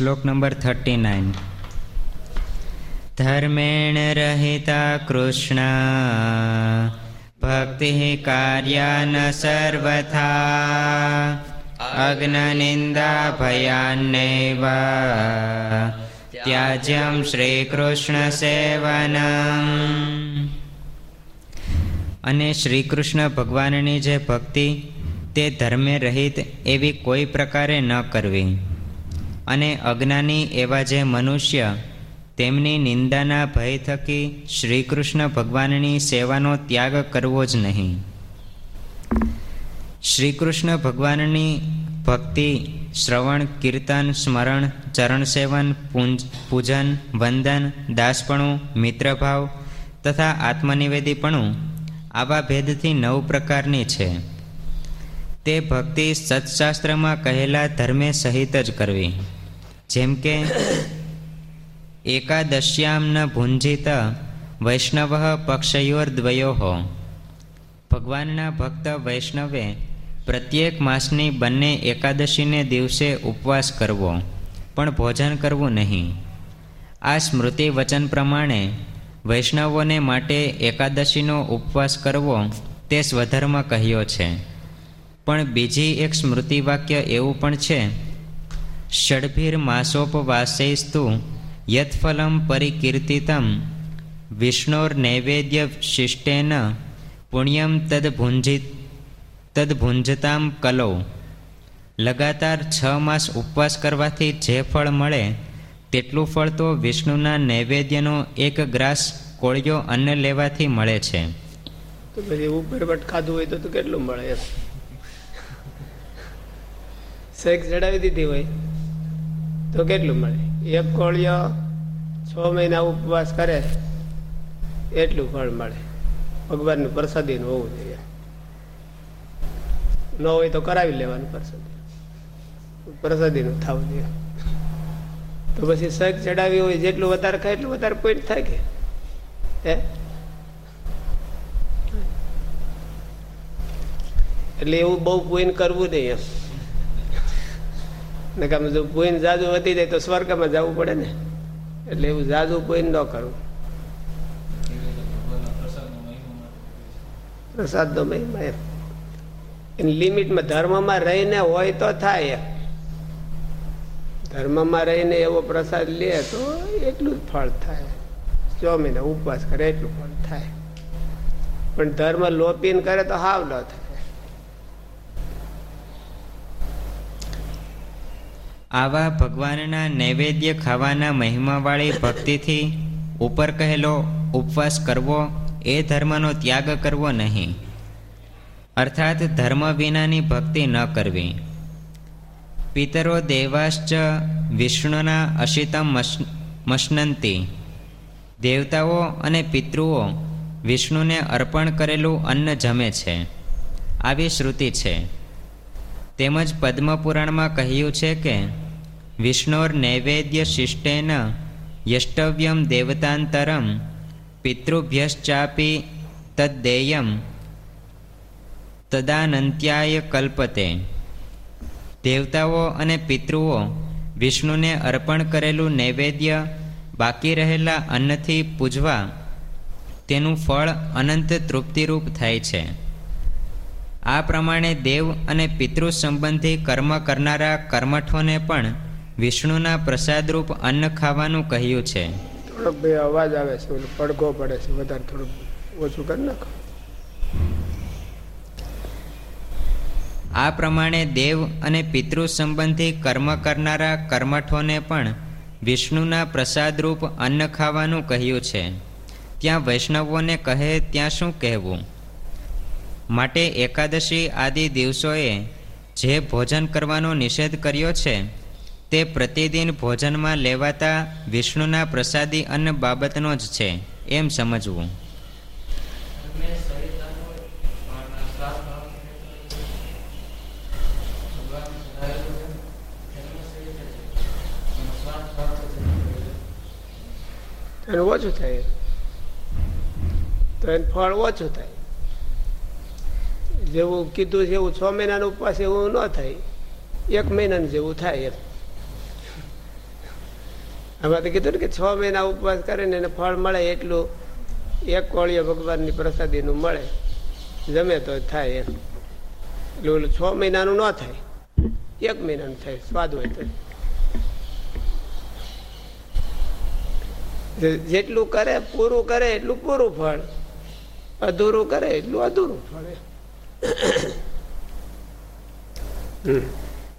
શ્લોક number thirty nine. ધર્મેણ રહિતા કૃષ્ણ, ભક્તિ કાર્યા ન સર્વથા અગ્નિંદા ભયાન્નૈવ, ત્યાજ્યમ શ્રી કૃષ્ણ સેવનમ. અને શ્રી કૃષ્ણ ભગવાનની જે ભક્તિ, તે ધર્મે રહિત એવી કોઈ પ્રકારે ન કરવી. અને અજ્ઞાની એવા જે મનુષ્ય, તેમની નિંદાના ભય થકી શ્રી કૃષ્ણ ભગવાનની સેવાનો ત્યાગ કરવો જ નહીં. શ્રી કૃષ્ણ ભગવાનની ભક્તિ, શ્રવણ, કીર્તન, સ્મરણ ચરણ સેવન પૂજન, વંદન, દાસપણું, મિત્રભાવ તથા આત્મનિવેદીપણું આવા ભેદથી નવ પ્રકારની છે. તે ભક્તિ સત્શાસ્ત્રમાં કહેલા ધર્મે સહિત જ કરવી. જેમ કે એકાદશ્યામ ન ભુંજિત વૈષ્ણવ પક્ષયોર્દ્વયો. ભગવાનના ભક્ત વૈષ્ણવે પ્રત્યેક માસની બંને એકાદશીને દિવસે ઉપવાસ કરવો, પણ ભોજન કરવું નહીં. આ સ્મૃતિ વચન પ્રમાણે વૈષ્ણવોને માટે એકાદશીનો ઉપવાસ કરવો તે સ્વધર્મ કહ્યો છે. પણ બીજી એક સ્મૃતિ વાક્ય એવું પણ છે પરિકીર્તિતમ વિષ્ણોર નૈવેદ્ય શિષ્ટેન પુણ્યમ તદભુંજિત તદભુંજતામ કલો લગાતાર છ માસ ઉપવાસ કરવાથી જે ફળ મળે, તેટલું ફળ તો વિષ્ણુના નૈવેદ્યનો એક ગ્રાસ કોળિયો અન્ન લેવાથી મળે છે. તો પછી એવું બટ ખાધું હોય તો કેટલું મળે સેક્સ જડાવી દીધી હોય. તો કેટલું મળે? એક કોળિયો છ મહિના ઉપવાસ કરે, એટલું ફળ મળે. ભગવાનનું પ્રસાદીનું હોવું જોઈએ. ન હોય તો કરાવી લેવાનું પ્રસાદી. પ્રસાદીનું થવું જોઈએ. તો પછી શેક ચડાવી હોય, જેટલું વધારે ખાય, એટલું વધારે પોઈન્ટ થાય કે? હે? એટલે એવું બહુ પોઈન્ટ કરવું નહીં એમ. ને કામ જો પૂન જાદુ વધી જાય તો સ્વર્ગમાં જવું પડે ને. એટલે એવું જાદુ પૂન ન કરવું પ્રસાદ તો મહિમા એમ. એની લિમિટમાં ધર્મમાં રહીને હોય તો થાય ધર્મમાં રહીને એવો પ્રસાદ લે તો એટલું જ ફળ થાય. છ મહિના ઉપવાસ કરે એટલું ફળ થાય. પણ ધર્મ લોપીને કરે તો હાવ ન થાય. આવા ભગવાનના નૈવેદ્ય ખાવાના મહિમાવાળી ભક્તિથી ઉપર કહેલો, ઉપવાસ કરવો, એ ધર્મનો ત્યાગ કરવો નહીં. અર્થાત ધર્મ વિનાની ભક્તિ ન કરવી. પિતરો દેવાશ્ચ વિષ્ણુના અશિતમ મશનંતી. દેવતાઓ અને પિતૃઓ વિષ્ણુને અર્પણ કરેલું અન્ન જમે છે. આવી શ્રુતિ છે. તેમજ પદ્મપુરાણમાં કહ્યું છે કે વિષ્ણોર નૈવેદ્ય શિષ્ટેન યષ્ટવ્યમ દેવતાંતરમ, પિતૃભ્યશ્ચાપી તદ્દેયમ તદાનંત્યાય કલ્પતે. દેવતાઓ અને પિતૃઓ વિષ્ણુને અર્પણ કરેલું નૈવેદ્ય બાકી રહેલા અન્નથી પૂજવા તેનું ફળ અનંત તૃપ્તિરૂપ થાય છે. આ પ્રમાણે દેવ અને પિતૃ સંબંધી કર્મ કરનારા કર્મઠોને પણ વિષ્ણુના પ્રસાદરૂપ અન્ન ખાવાનું કહ્યું છે. થોડોક ભાઈ અવાજ આવે છે પડઘો પડે છે વધારે થોડુંક ઓછું કરી નાખો. આ પ્રમાણે દેવ અને પિતૃ સંબંધી કર્મ કરનારા કર્મઠોને પણ વિષ્ણુના પ્રસાદરૂપ અન્ન ખાવાનું કહ્યું છે. ત્યાં વૈષ્ણવોને કહે ત્યાં શું કહેવું? માટે એકાદશી આદિ દિવસોએ જે ભોજન કરવાનો નિષેધ કર્યો છે તે પ્રતિદિન ભોજનમાં લેવાતા વિષ્ણુના પ્રસાદી અન્ન બાબતનો જ છે, એમ સમજવું. એનું ઓછું થાય. તો એનું ફળ ઓછું થાય. જેવું કીધું છે એવું છ મહિનાનું ઉપવાસ એવું ન થાય. એક મહિનાનું જેવું થાય એમ. તો કીધું કે છ મહિના ઉપવાસ કરે ને એને ફળ મળે એટલું એક કોળીઓ ભગવાનની પ્રસાદીનું મળે. જમે તો થાય એમ. એટલે ઓલું છ મહિનાનું ન થાય. એક મહિનાનું થાય. સ્વાદ હોય તો. જેટલું કરે, પૂરું કરે એટલું પૂરું ફળ. અધૂરું કરે એટલું અધૂરું ફળ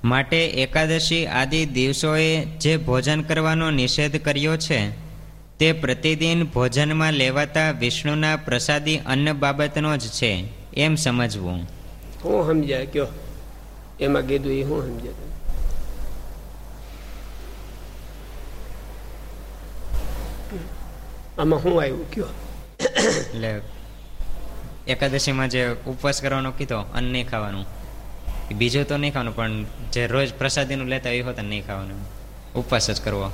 માટે એકાદશી આદિ દિવસોએ જે ભોજન કરવાનો નિષેધ કર્યો છે તે પ્રતિદિન ભોજનમાં લેવાતા વિષ્ણુના પ્રસાદી અન્ન બાબતનો જ છે એમ સમજવું. હું સમજાય કયો? એમાં કીધું એ હું સમજાય? આમાં હું આવ્યું કયો? એટલે એકાદશીમાં જે ઉપવાસ કરવાનો કીધો અન્ન નહીં ખાવાનું. બીજું તો નહીં ખાવાનું, પણ જે રોજ પ્રસાદીનું લેતા એ હોતા નહીં ખાવાનું. ઉપવાસ જ કરવો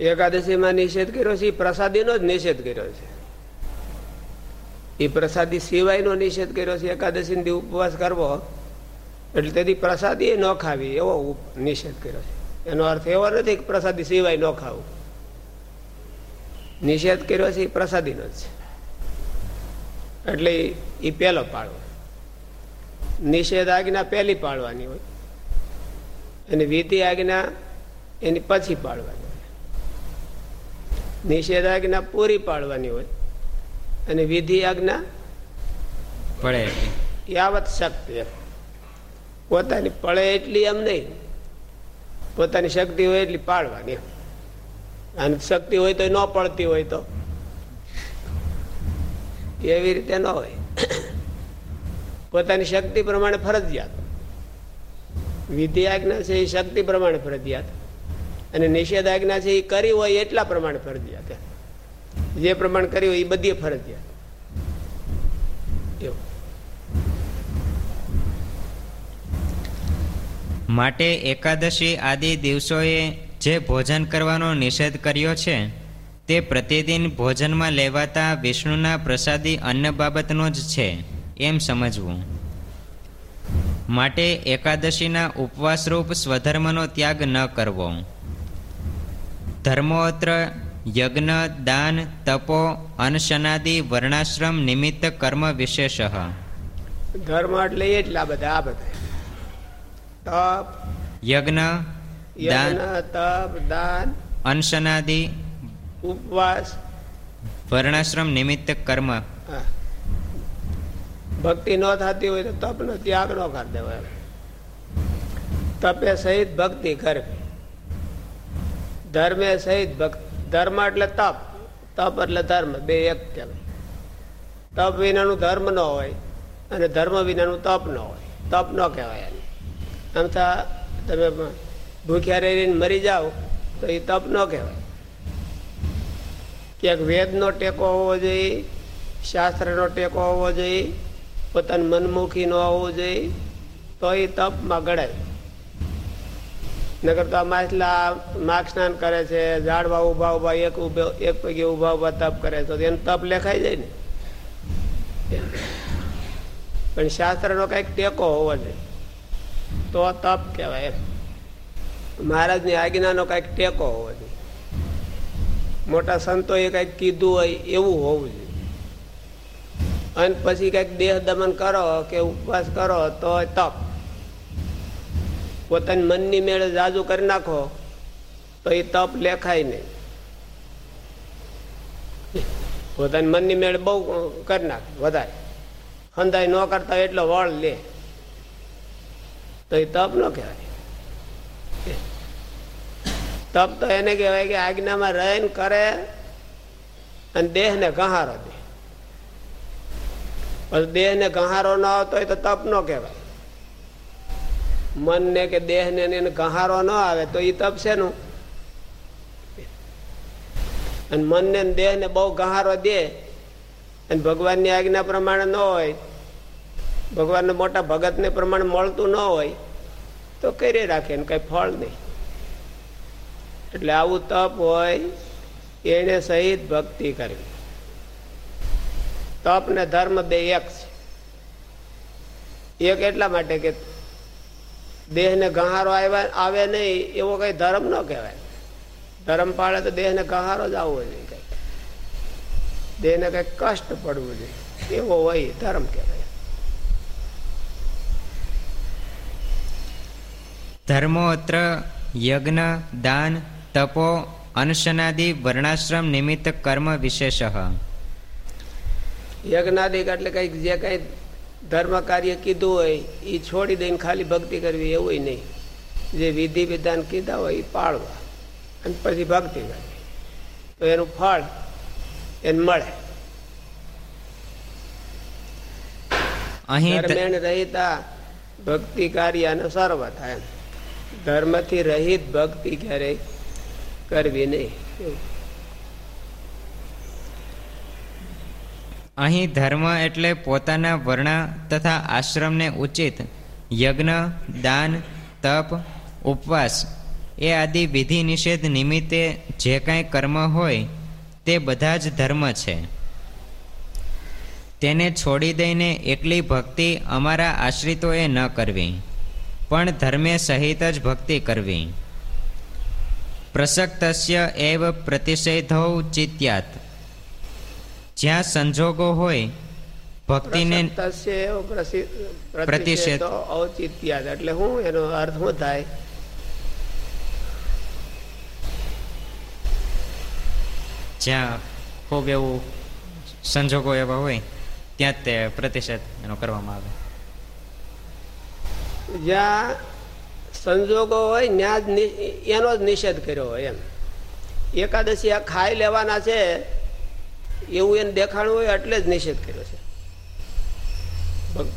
એકાદશીમાં નિષેધ કર્યો છે, એ પ્રસાદીનો જ નિષેધ કર્યો છે. એ પ્રસાદી સિવાયનો નિષેધ કર્યો છે એકાદશી ઉપવાસ કરવો, એટલે તેથી પ્રસાદી ન ખાવી, એવો નિષેધ કર્યો છે. એનો અર્થ એવો નથી કે પ્રસાદી સિવાય ન ખાવું. નિષેધ કર્યો છે, એ પ્રસાદીનો જ છે. એટલે એ પહેલો પાડવો નિષેધ આજ્ઞા પહેલી પાડવાની હોય. અને વિધિ આજ્ઞા એની પછી પાડવાની હોય. નિષેધ આજ્ઞા પૂરી પાડવાની હોય અને વિધિ આજ્ઞા પડે યાવત શક્તિ પોતાની પડે એટલી એમ નહીં. પોતાની શક્તિ હોય એટલી પાડવાની અને શક્તિ હોય તો ન પડતી હોય તો. એવી રીતે ન હોય. પોતાની શક્તિ પ્રમાણે ફરજિયાત. વિધિ આજ્ઞા છે એ શક્તિ પ્રમાણે ફરજિયાત. અને નિષેધ આજ્ઞા છે એ કરી હોય એટલા પ્રમાણે ફરજિયાત. જે પ્રમાણે કરી હોય એ બધી ફરજિયાત. માટે એકાદશી આદિ દિવસોએ જે ભોજન કરવાનો નિષેધ કર્યો છે, તે પ્રતિદિન ભોજનમાં લેવાતા વિષ્ણુના પ્રસાદી અન્ન બાબતનો જ છે. એમ સમજવું. માટે એકાદશીના ઉપવાસરૂપ સ્વધર્મનો ત્યાગ ન કરવો. ધર્મોત્ર યજ્ઞ દાન તપો અનશનાદિ વર્ણાશ્રમ નિમિત્ત કર્મ વિશેષ. ધર્મ એટલે એટલા બધા આ બધા તપ યજ્ઞ દાન તપ દાન અનશનાદિ ઉપવાસ. વર્ણાશ્રમ નિમિત્ત કર્મ. ભક્તિ ન થતી હોય તો તપનો ત્યાગ ન કરી દેવાય તપે સહિત ભક્તિ કરવી ધર્મે સહિત ભક્તિ. ધર્મ એટલે તપ. તપ એટલે ધર્મ. બે એક કહેવાય તપ વિનાનું ધર્મ ન હોય અને ધર્મ વિનાનું તપ ન હોય. તપ ન કહેવાય એને. આમ થા તમે ભૂખ્યા રહીને મરી જાઓ તો એ તપ ન કહેવાય. ક્યાંક વેદનો ટેકો હોવો જોઈએ, શાસ્ત્રનો ટેકો હોવો જોઈએ પોતાની મનમુખી ન હોવું જોઈએ તો એ તપમાં ગળાય નગર તો આ માછલા માગ સ્નાન કરે છે, ઝાડવા ઊભા ઊભા એક ઉભે એક પૈકી ઊભા ઊભા તપ કરે તો એનું તપ લેખાઈ જાય ને. પણ શાસ્ત્રનો કંઈક ટેકો હોવો જોઈએ. તો તપ કહેવાય એમ. મહારાજની આજ્ઞાનો કંઈક ટેકો હોવો જોઈએ. મોટા સંતોએ કંઈક કીધું હોય એવું હોવું જોઈએ. અને પછી કંઈક દેહ દમન કરો કે ઉપવાસ કરો તો તપ. પોતાની મનની મેળે જાજુ કરી નાખો, તો એ તપ લેખાય નહીં. પોતાની મનની મેળે બહુ કરી નાખે, વધારે. હંધાય ન કરતા એટલો વળ લે. તો એ તપ ન કહેવાય. તપ તો એને કહેવાય કે આજ્ઞામાં રહીને કરે અને દેહને ગહારો દે. પછી દેહને ગહારો ન આવતો હોય તો તપ ન કહેવાય. મનને કે દેહને એને ગહારો ન આવે તો એ તપ છે નું અને મનને દેહને બહુ ગહારો દે અને ભગવાનની આજ્ઞા પ્રમાણે ન હોય, ભગવાનને મોટા ભગતને પ્રમાણે મળતું ન હોય, તો કરી રાખે ને કઈ ફળ નહીં. એટલે આવું તપ હોય, એને સહિત ભક્તિ કરવી. તપ ને ધર્મ બે એક છે. એક એટલા માટે કે દેહને ગહારો આવે નહીં, એવો કઈ ધર્મ ન કહેવાય. ધર્મ પાળે તો દેહને ગહારો જ આવવો જોઈએ કઈ. દેહને કઈ કષ્ટ પડવું જોઈએ. એવો હોય ધર્મ કહેવાય. ધર્મોત્ર, યજ્ઞ, દાન, તપો અનશનાદિ વર્ણાશ્રમ નિમિત્ત કર્મ વિશેષ. યજ્ઞાદિક એટલે કંઈક જે કઈ ધર્મ કાર્ય કીધું હોય એ છોડી દઈને ખાલી ભક્તિ કરવી એવું નહીં. જે વિધિ વિધાન કીધા હોય એ પાળવા. અને પછી ભક્તિ કરવી. તો એનું ફળ એને મળે. ધર્મેણ રહિતા ભક્તિ કાર્ય અને સર્વ થાય ધર્મથી રહિત ભક્તિ ક્યારેય કરવી નહીં. અહીં ધર્મ એટલે પોતાના વર્ણ તથા આશ્રમને ઉચિત. યજ્ઞ, દાન, તપ, ઉપવાસ એ આદિ વિધિ નિષેધ નિમિત્તે જે કાંઈ કર્મ હોય તે બધા જ ધર્મ છે. તેને છોડી દઈને એકલી ભક્તિ અમારા આશ્રિતોએ ન કરવી, પણ ધર્મે સહિત જ ભક્તિ કરવી. પ્રસક્તસ્ય એવ પ્રતિષેધો ચિત્યાત. જ્યાં સંજોગો હોય ભક્તિને પ્રતિષેધ. પ્રતિષેધો. ઔચિત્યાદ એટલે હું એનો અર્થ શું થાય? જ્યાં ખૂબ એવું સંજોગો એવા હોય ત્યાં જ તે પ્રતિષેધ એનો કરવામાં આવે. જ્યાં સંજોગો હોય ત્યાં જ એનો જ નિષેધ કર્યો હોય એમ. એકાદશી આ ખાઈ લેવાના છે એવું એને દેખાણું હોય એટલે જ નિષેધ કર્યો છે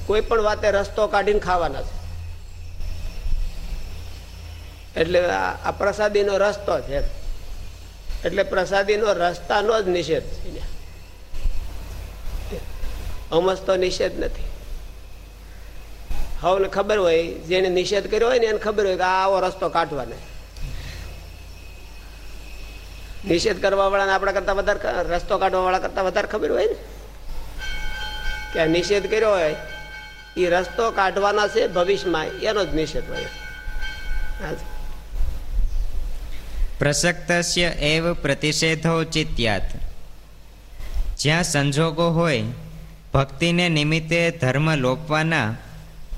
કોઈ પણ વાતે રસ્તો કાઢીને ખાવાના છે એટલે આ પ્રસાદીનો રસ્તો છે. એટલે પ્રસાદીનો રસ્તાનો જ નિષેધ છે ત્યાં. અમસ તો નિષેધ નથી હવે ખબર હોય જેને નિષેધ કર્યો હોય ને એને ખબર હોય કે આવો રસ્તો કાઢવાનો નિષેધ કરવા વાળાને આપણા કરતા વધારે રસ્તો કાઢવા વાળા કરતા વધારે ખબર હોય ને? કે નિષેધ કર્યો હોય, એ રસ્તો કાઢવાના છે ભવિષ્યમાં, એનો જ નિષેધ હોય. પ્રસક્તસ્ય એવ પ્રતિષેધો ચિત્યાત. જ્યાં સંજોગો હોય, ભક્તિને નિમિત્તે ધર્મ લોપવાના,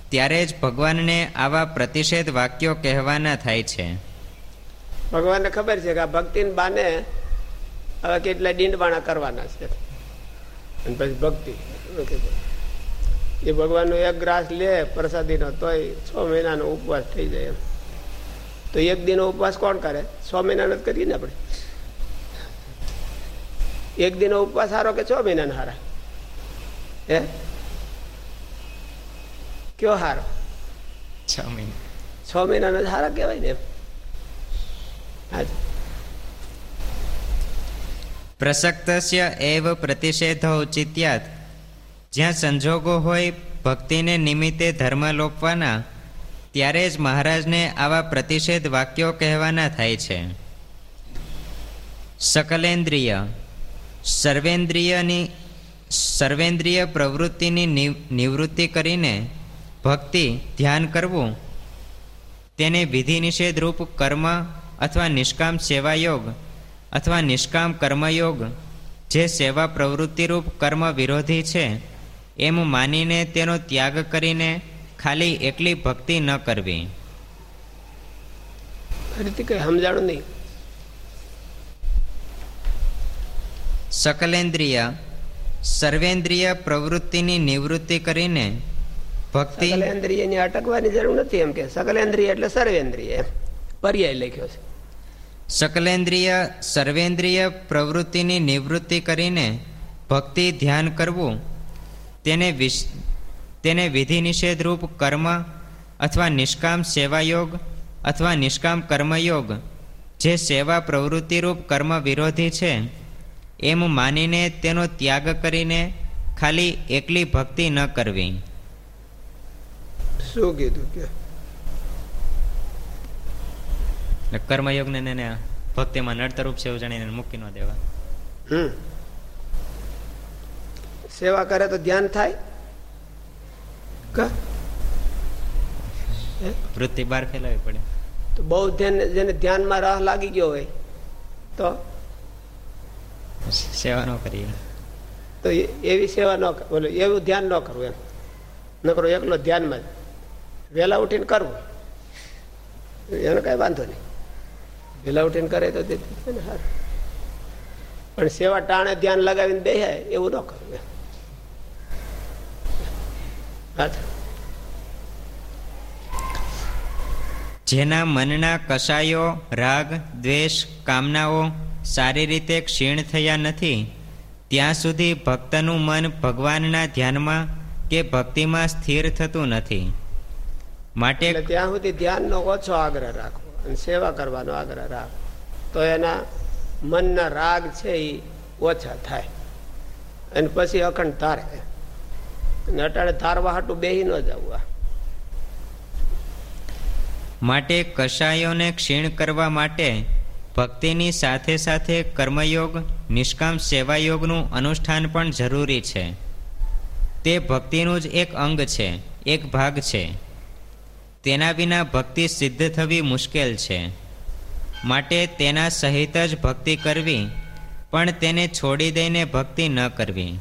ત્યારે જ ભગવાનને આવા પ્રતિષેધ વાક્યો કહેવાના થાય છે. ભગવાનને ખબર છે કે આ ભક્તિને બાને હવે કેટલા ડીંડવાણા કરવાના છે. અને પછી ભક્તિ. એ ભગવાનનો એક ગ્રાસ લે પ્રસાદીનો તોય છ મહિનાનો ઉપવાસ થઈ જાય એમ. તો એક દિનનો ઉપવાસ કોણ કરે? છ મહિનાનો જ કરીએ ને આપણે? એક દિનનો ઉપવાસ સારો કે છ મહિનાનો સારા હે? કયો સારો છ મહિના. છ મહિનાનો જ સારા કહેવાય ને એમ. પ્રસક્તસ્ય એવ પ્રતિષેધો ચિત્યાત જ્યાં સંજોગો હોય ભક્તિને નિમિત્તે ધર્મ લોપવાના, ત્યારે જ મહારાજને આવા પ્રતિષેધ વાક્યો કહેવાના થાય છે. સકલેન્દ્રિય. સર્વેન્દ્રિયની, સર્વેન્દ્રિય પ્રવૃત્તિની નિવૃત્તિ કરીને ભક્તિ, ધ્યાન કરવું, તેને વિધિ નિષેધ રૂપ કર્મ અથવા નિષ્કામ સેવાયોગ અથવા નિષ્કામ કર્મયોગ જે સેવા પ્રવૃત્તિરૂપ કર્મ વિરોધી છે એમ માનીને તેનો ત્યાગ કરીને ખાલી એકલી ભક્તિ ન કરવી. ફરીથી કઈ સમજાણું નહીં. સકલેન્દ્રિય સર્વેન્દ્રિય પ્રવૃત્તિની નિવૃત્તિ કરીને ભક્તિ સકલેન્દ્રિયની અટકવાની જરૂર નથી એમ કે સકલેન્દ્રિય એટલે સર્વેન્દ્રિય એમ. પર્યાય લખ્યો છે સકલેન્દ્રિય સર્વેન્દ્રિય પ્રવૃત્તિની નિવૃત્તિ કરીને ભક્તિ ધ્યાન કરવું તેને વિશ તેને વિધિ નિષેધરૂપ કર્મ અથવા નિષ્કામ સેવાયોગ અથવા નિષ્કામ કર્મયોગ જે સેવા પ્રવૃત્તિરૂપ કર્મ વિરોધી છે એમ માનીને તેનો ત્યાગ કરીને ખાલી એકલી ભક્તિ ન કરવી. શું કીધું કે? એટલે કર્મયોગને ને એને ભક્તિમાં નડતરૂપ છે એવું જાણીને મૂકી ન દેવા. હમ. સેવા કરે તો ધ્યાન થાય? વૃત્તિ બહાર ફેલાવી પડે. તો બહુ ધ્યાન જેને ધ્યાનમાં રાહ લાગી ગયો હોય તો? સેવા ન કરીએ. તો એવી સેવા ન બોલો એવું ધ્યાન ન કરવું એમ. ન કરો એકલો ધ્યાનમાં જ. વહેલા ઉઠીને કરવું. એનો કઈ વાંધો નહીં. વહેલા ઉઠીને કરે તો પણ સેવા ટાણે ધ્યાન લગાવીને દેહાય એવું ન કરવું જેના મનના કસાયો રાગ દ્વેષ કામનાઓ સારી રીતે ક્ષીણ થયા નથી ત્યાં સુધી ભક્તનું મન ભગવાનના ધ્યાનમાં કે ભક્તિમાં સ્થિર થતું નથી. માટે ત્યાં સુધી ધ્યાનનો ઓછો આગ્રહ રાખવો અને સેવા કરવાનો આગ્રહ રાખ. તો એના મનના રાગ છે એ ઓછા થાય. અને પછી અખંડ તારે અને અટાણે તારવા હાટું બેહી ન જવું માટે કશાયોને ક્ષીણ કરવા માટે ભક્તિની સાથે સાથે કર્મયોગ, નિષ્કામ સેવાયોગનું અનુષ્ઠાન પણ જરૂરી છે. તે ભક્તિનું જ એક અંગ છે, એક ભાગ છે. તેના વિના ભક્તિ સિદ્ધ થવી મુશ્કેલ છે. માટે તેના સહિત જ ભક્તિ કરવી, પણ તેને છોડી દઈને ભક્તિ ન કરવી.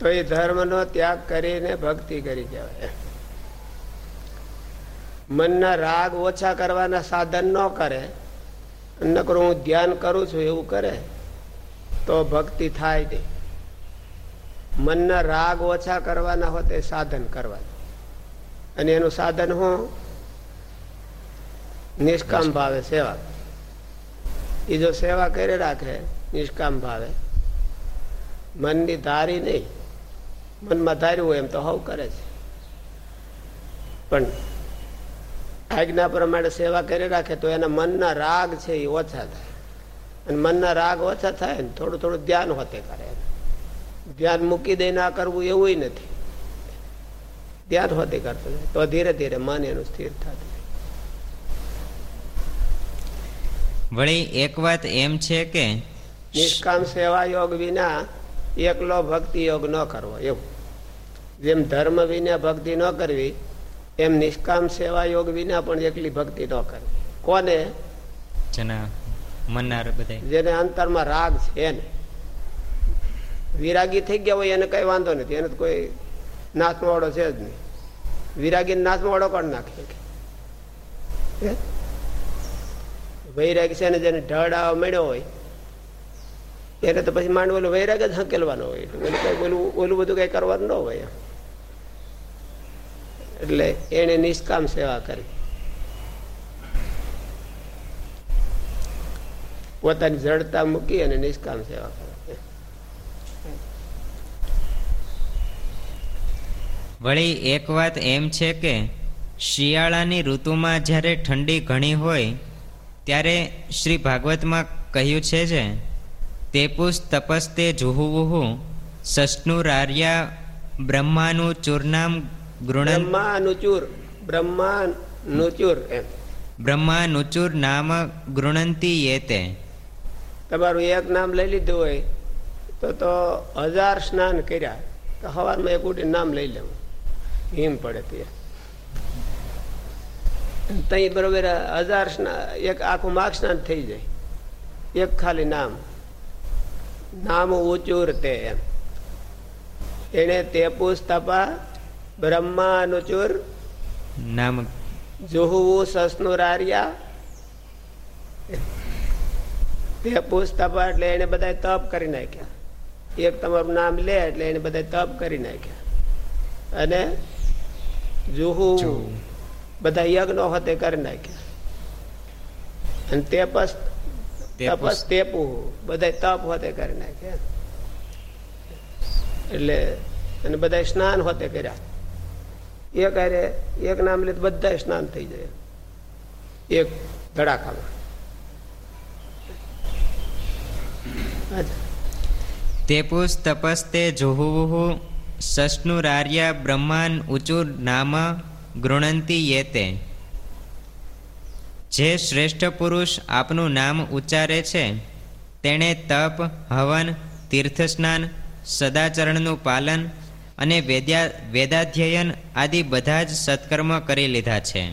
તો એ ધર્મનો ત્યાગ કરીને ભક્તિ કરી જવાય મનના રાગ ઓછા કરવાના સાધન ન કરે, નકરું હું ધ્યાન કરું છું એવું કરે, તો ભક્તિ થાય નહીં. મનના રાગ ઓછા કરવાના હોય તે સાધન કરવા અને એનું સાધન હું? નિષ્કામ ભાવે સેવા. એ જો સેવા કરી રાખે નિષ્કામ ભાવે મનની ધારી નહીં. મનમાં ધાર્યું હોય એમ તો હવ કરે છે. પણ આજ્ઞા પ્રમાણે સેવા કરી રાખે તો એના મનના રાગ છે એ ઓછા થાય. અને મનના રાગ ઓછા થાય ને થોડું થોડું ધ્યાન હોતે કરે. ધ્યાન મૂકી દઈને આ કરવું એવું નથી. ધ્યાન હોતે કરતો તો ધીરે ધીરે મન એનું સ્થિર થતું જાય. વળી એક વાત એમ છે કે નિષ્કામ સેવા યોગ વિના એકલો ભક્તિ યોગ ન કરવો એવું. જેમ ધર્મ વિના ભક્તિ ન કરવી એમ નિષ્કામ સેવા યોગ વિના પણ એકલી ભક્તિ ન કરવી. કોને? જેના બધા જેને અંતરમાં રાગ છે એને વિરાગી થઈ ગયા હોય એને કઈ વાંધો નથી એને કોઈ નાચવાળો છે જ નહીં. વિરાગી નાચવાળો કોણ નાખે? વૈરાગ છે ને જેને ઢળાવ મળ્યો હોય, એને તો પછી માંડ ઓલું વૈરાગ જ હંકેલવાનો હોય. ઓલું કઈ ઓલું ઓલું બધું કઈ કરવાનું ન હોય એટલે એને નિષ્કામ સેવા કરી. પોતાની જડતા મૂકી અને નિષ્કામ સેવા કરે. વળી એક વાત એમ છે કે શિયાળાની ઋતુમાં જ્યારે ઠંડી ઘણી હોય ત્યારે શ્રી ભાગવતમાં કહ્યું છે જે તેપુસ તપસ્તે જુહુવુહુ સષ્ણુરાર્યા બ્રહ્માનું ચૂર્ણામ ગૃણ બ્રહ્મા બ્રહ્માનુચુર બ્રહ્મા નુચુર એમ. બ્રહ્માનુચુર નામ ગૃણંતી યેતે. તમારું એક નામ લઈ લીધું હોય તો તો હજાર સ્નાન કર્યા તો સવારમાં એક ઉઠી નામ લઈ લેવું. હિમ પડે તે તઈ બરોબર હજાર એક આખું સ્નાન થઈ જાય. એક ખાલી નામ. નામ ઉચુર તે એમ. એને તે પુસ્તપા બ્રહ્માનુચુર નામ. જોહવું સસનુરાર્યા તે પુસ્તપા એટલે એને બધા તપ કરી નાખ્યા. એક તમારું નામ લે એટલે એને બધા તપ કરી નાખ્યા. અને જુહુ બધા યજ્ઞ હોતે કરી નાખ્યા. અને તેપસ તપસ. તેપુ બધા તપ હોતે કરી નાખ્યા. એટલે અને બધા સ્નાન હોતે કર્યા. એક હારે એક નામ લે બધા સ્નાન થઈ જાય. એક ધડાકામાં. તેપુસ તપસ્તે જુહુવુહુ સષ્ણુરાર્યા બ્રહ્માન ઉચુર નામ ગૃણંતી યેતે. જે શ્રેષ્ઠ પુરુષ આપનું નામ ઉચ્ચારે છે, તેણે તપ, હવન, તીર્થસ્નાન, સદાચરણનું પાલન અને વેદ્યા, વેદાધ્યયન આદિ બધા જ સત્કર્મ કરી લીધા છે.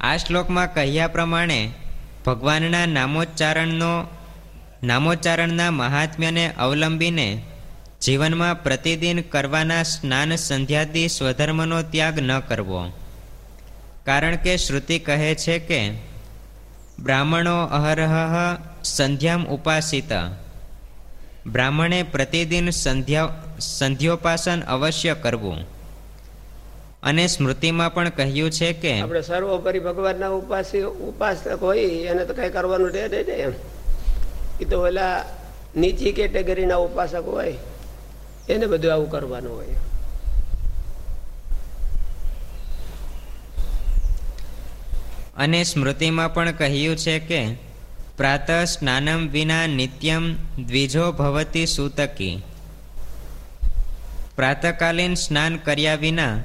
આ શ્લોકમાં કહ્યા પ્રમાણે ભગવાનના નામોચ્ચારણનો, નામોચ્ચારણના મહાત્મ્યને અવલંબીને જીવનમાં પ્રતિદિન કરવાના સ્નાન સંધ્યાથી સ્વધર્મનો ત્યાગ ન કરવો. કારણ કે શ્રુતિ કહે છે કે, બ્રાહ્મણો અહરહ સંધ્યામ ઉપાસિત. બ્રાહ્મણે પ્રતિદિન સંધ્યા, સંધ્યોપાસન અવશ્ય કરવું. અને સ્મૃતિમાં પણ કહ્યું છે કે, આપણે સર્વોપરી ભગવાનના ઉપાસી, ઉપાસક હોય, એને તો કઈ કરવાનું રહે ને એમ. એ તો ઓલા નીચી કેટેગરીના ઉપાસક હોય. એને બધું આવું કરવાનું હોય. અને સ્મૃતિમાં પણ કહ્યું છે કે પ્રાતઃ સ્નાનમ વિના નિત્યમ દ્વિજો ભવતી સૂતકી. પ્રાતકાલીન સ્નાન કર્યા વિના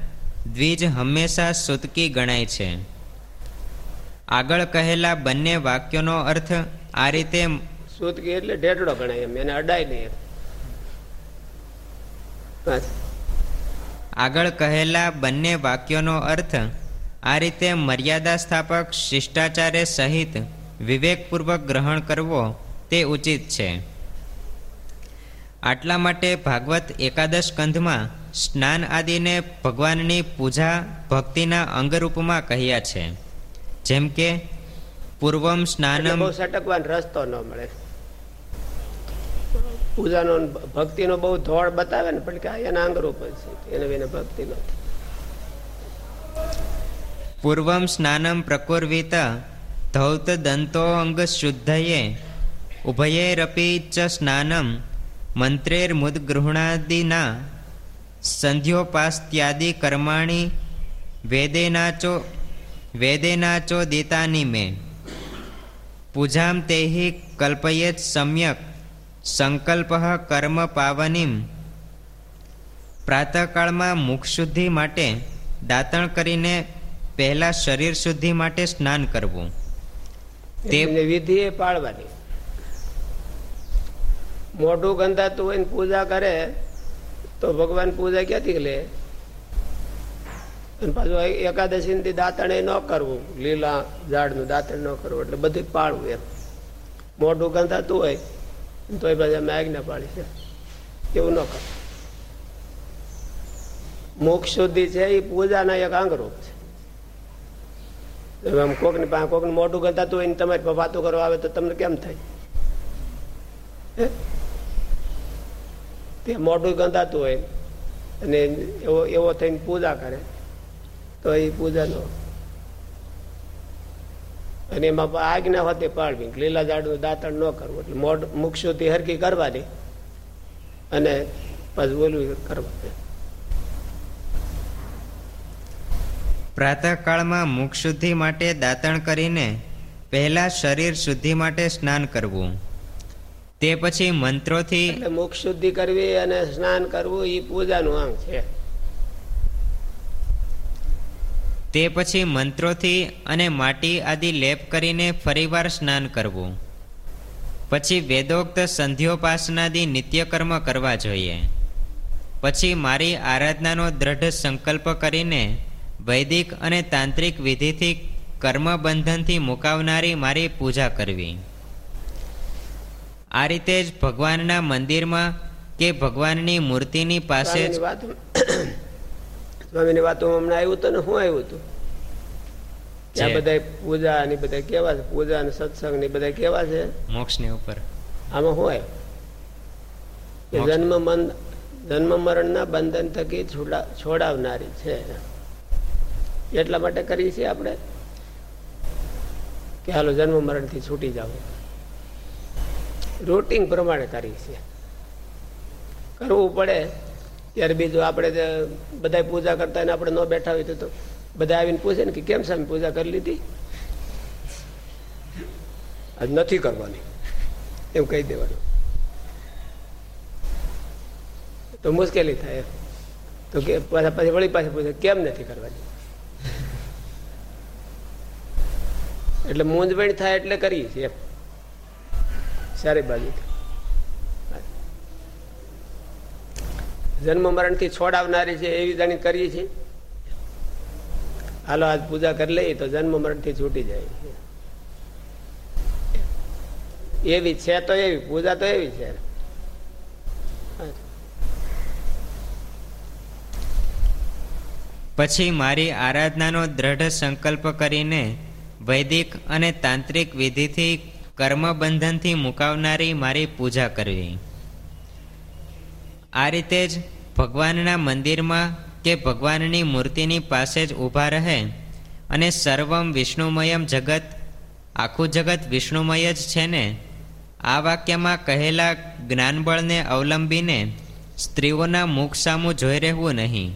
દ્વિજ હંમેશા સૂતકી ગણાય છે. આગળ કહેલા બંને વાક્યોનો અર્થ આ રીતે સૂતકી એટલે ઢેટડો ગણાય એમ એને અડાય નહીં બસ. આગળ કહેલા બંને વાક્યોનો અર્થ આ રીતે મર્યાદા સ્થાપક શિષ્ટાચારે સહિત વિવેકપૂર્વક ગ્રહણ કરવો તે ઉચિત છે. આટલા માટે ભાગવત એકાદશ કંધમાં સ્નાન આદિને ભગવાનની પૂજા ભક્તિના અંગરૂપમાં કહ્યા છે. જેમ કે પૂર્વમ સ્નાન સ્નાનમ બહુ રસ્તો ન મળે. પૂજાનો ભક્તિનો બહુ ધોળ બતાવે ને, પણ કે એના અંગરૂપ છે. એને વિના ભક્તિ નથી પૂર્વમ સ્નાનમ પ્રકુર્વિત ધૌત દંતો અંગ શુદ્ધયે, ઉભયેરપી ચ સ્નાનમ મંત્રેર્મુદગૃહણાદિના સંધ્યોપાસ્ત્યાદિ કર્માણિ વેદેનાચો વેદેનાચો દિતાની મે. પૂજામ તેહિ કલ્પયેત સમ્યક સંકલ્પ કર્મ પાવનીમ. પ્રાતઃકાળમાં મુખ શુદ્ધિ માટે દાંતણ કરીને પહેલા શરીર શુદ્ધિ માટે સ્નાન કરવું. તે વિધિ એ પાળવાની. મોઢું ગંધાતું હોય પૂજા કરે, તો ભગવાન પૂજા ક્યાંથી લે? પાછું એકાદશી થી દાંતણ એ ન કરવું, લીલા ઝાડનું દાંતણ ન કરવું, એટલે બધું પાળવું એમ. મોઢું ગંધાતું હોય તો પાછા અમે આજ્ઞા પાડી છે એવું ન કર મોક્ષ શુદ્ધિ છે એ પૂજાના એક અંગરૂપ છે આમ કોકની પાસે કોકનું મોઢું ગંધાતું હોય ને તમારી વાતો કરવા આવે તો તમને કેમ થાય? તે મોઢું ગંધાતું હોય અને એવો એવો થઈને પૂજા કરે તો એ પૂજાનો અને એમાં આજ્ઞા હોતી પાડવી લીલા ઝાડનું દાંતણ ન કરવું. એટલે મોઢ શુદ્ધિ હરકી કરવાની અને પછી બોલવું કરવાનું. પ્રાતઃકાળમાં મુખ શુદ્ધિ માટે દાંતણ કરીને પહેલા શરીર શુદ્ધિ માટે સ્નાન કરવું. તે પછી મંત્રોથી મુખ શુદ્ધિ કરવી અને સ્નાન કરવું એ પૂજાનું અંગ છે. તે પછી મંત્રોથી અને માટી આદિ લેપ કરીને ફરીવાર સ્નાન કરવું. પછી વેદોક્ત સંધ્યોપાસનાદી નિત્યકર્મ કરવા જોઈએ. પછી મારી આરાધનાનો દ્રઢ સંકલ્પ કરીને વૈદિક અને તાંત્રિક વિધિથી કર્મબંધનથી મુકાવનારી મારી પૂજા કરવી. આ રીતે જ ભગવાનના મંદિરમાં કે ભગવાનની મૂર્તિની પાસે જ સ્વામીની વાતો હમણાં આવ્યું હતું ને શું આવ્યું હતું? ત્યાં બધા પૂજા ને બધા કેવા છે? પૂજા ને સત્સંગ ને બધા કેવા છે? મોક્ષની ઉપર. આમાં શું આવ્યું? જન્મ મન જન્મ મરણના બંધન થકી છોડાવનારી છે. એટલા માટે કરીએ છીએ આપણે? કે હાલો જન્મ મરણથી છૂટી જાવ રૂટિંગ પ્રમાણે કરીએ છીએ કરવું પડે. ત્યારે બીજું આપણે બધા પૂજા કરતા હોય ને આપણે ન બેઠા હોય તો- બધા આવીને પૂછે ને કે કેમ સામે પૂજા કરી લીધી? આજ નથી કરવાની. એમ કહી દેવાનું. તો મુશ્કેલી થાય. તો કે પાછા પછી વળી પાછી પૂછે, કેમ નથી કરવાની? એટલે મૂંઝવણ થાય એટલે કરીએ છીએ સારી બાજુથી જન્મ મરણથી છોડાવનારી છે એવી જાણી કરીએ છીએ હાલો, આજ પૂજા કરી લઈએ તો જન્મ મરણથી છૂટી જાય. એવી છે તો એવી, પૂજા તો એવી છે. પછી મારી આરાધનાનો દ્રઢ સંકલ્પ કરીને વૈદિક અને તાંત્રિક વિધિથી કર્મબંધનથી મુકાવનારી મારી પૂજા કરવી. આ રીતે જ ભગવાનના મંદિરમાં કે ભગવાનની મૂર્તિની પાસે જ ઊભા રહે અને સર્વમ વિષ્ણુમયમ જગત, આખું જગત વિષ્ણુમય જ છે ને? આ વાક્યમાં કહેલા જ્ઞાનબળને અવલંબીને સ્ત્રીઓના મુખ સામું જોઈ રહેવું નહીં,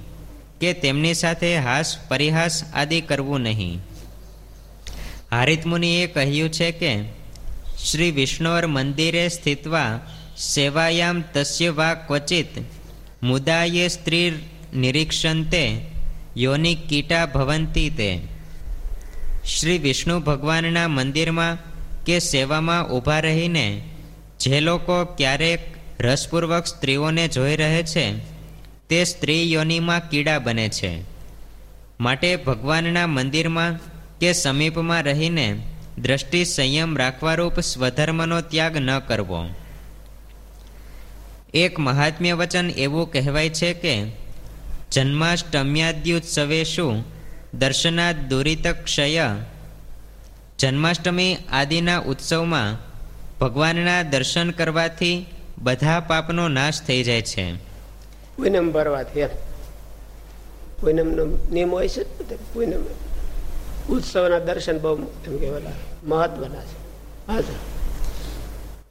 કે તેમની સાથે હાસ પરિહાસ આદિ કરવું નહીં. હારિત મુનિએ કહ્યું છે કે, શ્રી વિષ્ણુર મંદિરે સ્થિતવા સેવાયામ તસ્ય વા ક્વચિત. મુદાયે સ્ત્રી નિરીક્ષંતે, યોનિ કીટા ભવંતી તે. શ્રી વિષ્ણુ ભગવાનના મંદિરમાં કે સેવામાં ઊભા રહીને, જે લોકો ક્યારેક રસપૂર્વક સ્ત્રીઓને જોઈ રહે છે, તે સ્ત્રી યોનિમાં કીડા બને છે. માટે ભગવાનના મંદિરમાં કે સમીપમાં રહીને દ્રષ્ટિ સંયમ રાખવારૂપ સ્વધર્મનો ત્યાગ ન કરવો. એક મહાત્મ્ય વચન એવું કહેવાય છે કે જન્માષ્ટમ્યાદ્યુત્સવેશુ દર્શનાદ દુરિત ક્ષય. જન્માષ્ટમી આદિના ઉત્સવમાં ભગવાનના દર્શન કરવાથી બધા પાપનો નાશ થઈ જાય છે. પૂનમ ભરવાથી, એમ. પૂનમનો નિયમ હોય છે પૂનમ ઉત્સવના દર્શન બહુ એમ કે મહત્વના છે. હા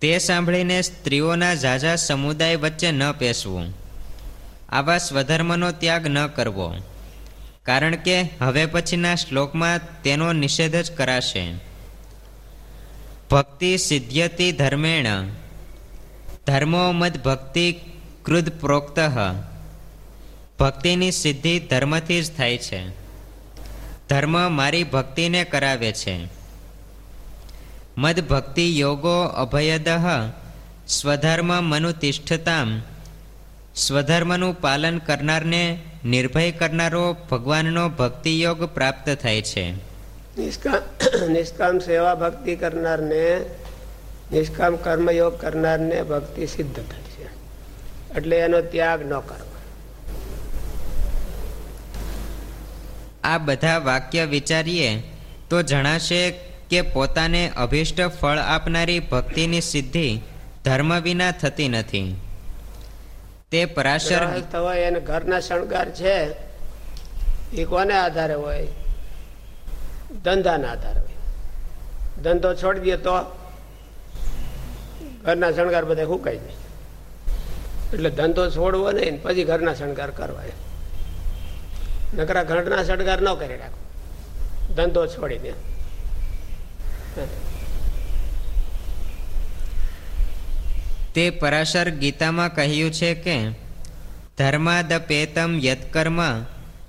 તે સાંભળીને સ્ત્રીઓના ઝાઝા સમુદાય વચ્ચે ન પેસવું. આવા સ્વધર્મનો ત્યાગ ન કરવો. કારણ કે હવે પછીના શ્લોકમાં તેનો નિષેધ જ કરાશે. ભક્તિ સિદ્ધ્યતિ ધર્મેણ. ધર્મો મદ ભક્તિ કૃદ પ્રોક્ત. ભક્તિની સિદ્ધિ ધર્મથી જ થાય છે. ધર્મ મારી ભક્તિને કરાવે છે. મદ ભક્તિ યોગો અભયદ સ્વધર્મ મનુતિષ્ઠતામ સ્વધર્મનું પાલન કરનારને નિર્ભય કરનારો ભગવાનનો ભક્તિ યોગ પ્રાપ્ત થાય છે નિષ્કામ સેવા ભક્તિ કરનારને નિષ્કામ કર્મયોગ કરનારને ભક્તિ સિદ્ધ થાય છે એટલે એનો ત્યાગ ન કરવો આ બધા વાક્ય વિચારીએ તો જણાશે કે પોતાને અભિષ્ટ ફળ આપનારી ભક્તિની સિદ્ધિ ધર્મ વિના થતી નથી. તે પરાશર હોય એને ઘરના શણગાર છે, એ કોને આધારે હોય? ધંધાના આધારે હોય. ધંધો છોડી દે તો ઘરના શણગાર બધા હુકાઈ જાય. એટલે ધંધો છોડવો નહીં, પછી ઘરના શણગાર કરવા નકરા ઘરના શણગાર ન કરી રાખો. ધંધો છોડી દે. તે પરાશર ગીતામાં કહ્યું છે કે, ધર્માદપેતમ યત્કર્મ,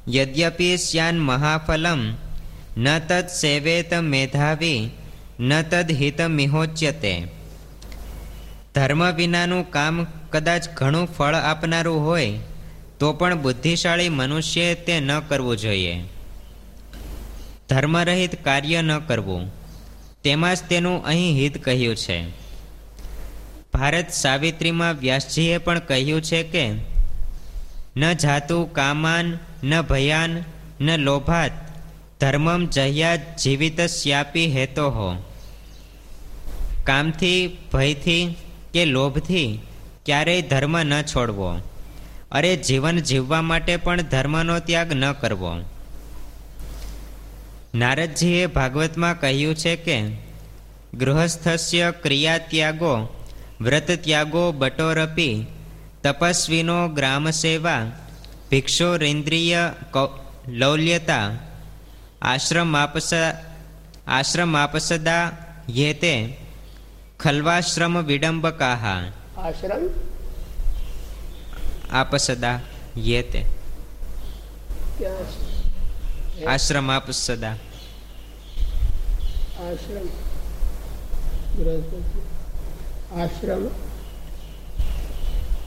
યદ્યપિ સ્યાન મહાફલમ, ન તદ સેવેત મેધાવી, ન તદ હિત મિહોચ્યતે. ધર્મ વિનાનું કામ કદાચ ઘણું ફળ આપનારું હોય, તો પણ બુદ્ધિશાળી મનુષ્યે તે ન કરવું જોઈએ. ધર્મરહિત કાર્ય ન કરવું. તેમાં જ તેનું અહીં હિત કહ્યું છે. ભારત સાવિત્રીમાં વ્યાસજીએ પણ કહ્યું છે કે, ન જાતું કામાન, ન ભયાન, ન લોભાત, ધર્મમ જહ્યા જીવિત શ્યાપી હેતો હો. કામથી, ભયથી કે લોભથી ક્યારેય ધર્મ ન છોડવો. અરે જીવન જીવવા માટે પણ ધર્મનો ત્યાગ ન કરવો. નારદજીએ ભાગવતમાં કહ્યું છે કે ગૃહસ્થસ્ય ક્રિયા ત્યાગો વ્રત ત્યાગો બટોરપી તપસ્વીનો ગ્રામ સેવા ભિક્ષોરેન્દ્રિય લૌલ્યતા આશ્રમાપસ આશ્રમાપસદા યેતે ખલવાશ્રમ વિડંબકાહ. આશ્રમ? આપસદા યેતે. આશ્રમ આપસદા આશ્રમ આશ્રમ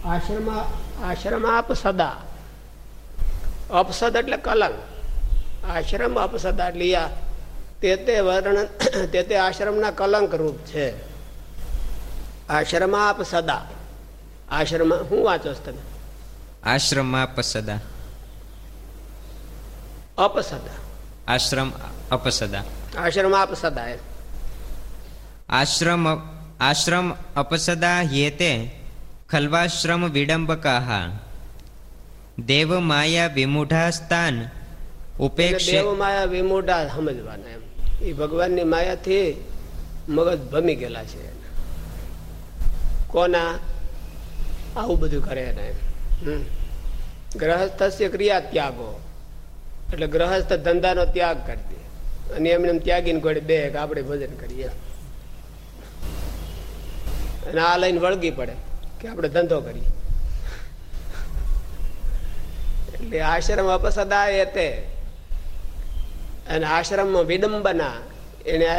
આશ્રમ આશ્રમ આપ સદા અપસદ એટલે કલંક. આશ્રમ અપસદા એટલે તે તે વર્ણ તે તે આશ્રમના કલંક રૂપ છે. આશ્રમાપ સદા આશ્રમ હું વાંચો છો તમે? આશ્રમાપ સદા અપસદા. આશ્રમ અપસદા. આશ્રમ અપસદા આશ્રમ આશ્રમ અપસદા યેતે ખલ્વાશ્રમ વિડંબકાહ. દેવ માયા વિમૂઢાસ્તાન ઉપેક્ષ દેવ માયા વિમૂઢા સમજવાના એમ. એ ભગવાનની માયાથી મગજ ભમી ગયેલા છે કોના? આવું બધું કરે ને ગ્રહસ્થસ્ય ગ્રહસ્થ ક્રિયા ત્યાગો એટલે ગ્રહસ્થ ધંધાનો ત્યાગ કરી દે. અને એમને એમ ત્યાગીને કોઈ બે આપણે ભજન કરીએ. અને આ લઈને વળગી પડે કે આપણે ધંધો કરીએ. એટલે આશ્રમ અપસદાય તે અને આશ્રમમાં વિડંબના એને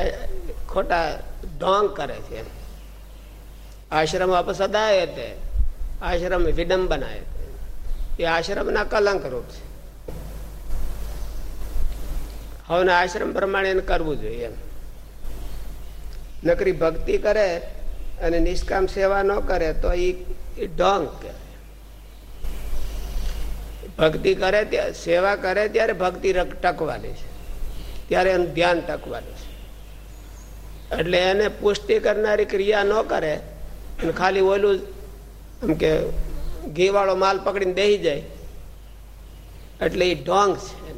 ખોટા ઢોંગ કરે છે આશ્રમ અપસદાય તે આશ્રમ વિડંબના એ આશ્રમના કલંક રૂપ છે. હવે આશ્રમ પ્રમાણે એને કરવું જોઈએ એમ. નકરી ભક્તિ કરે અને નિષ્કામ સેવા ન કરે તો એ ઢોંગ કહેવાય ભક્તિ કરે ત્યારે સેવા કરે ત્યારે ભક્તિ ટકવાની છે. ત્યારે એનું ધ્યાન ટકવાનું છે. એટલે એને પુષ્ટિ કરનારી ક્રિયા ન કરે અને ખાલી ઓલું એમ કે ઘીવાળો માલ પકડીને બેસી જાય. એટલે એ ઢોંગ છે.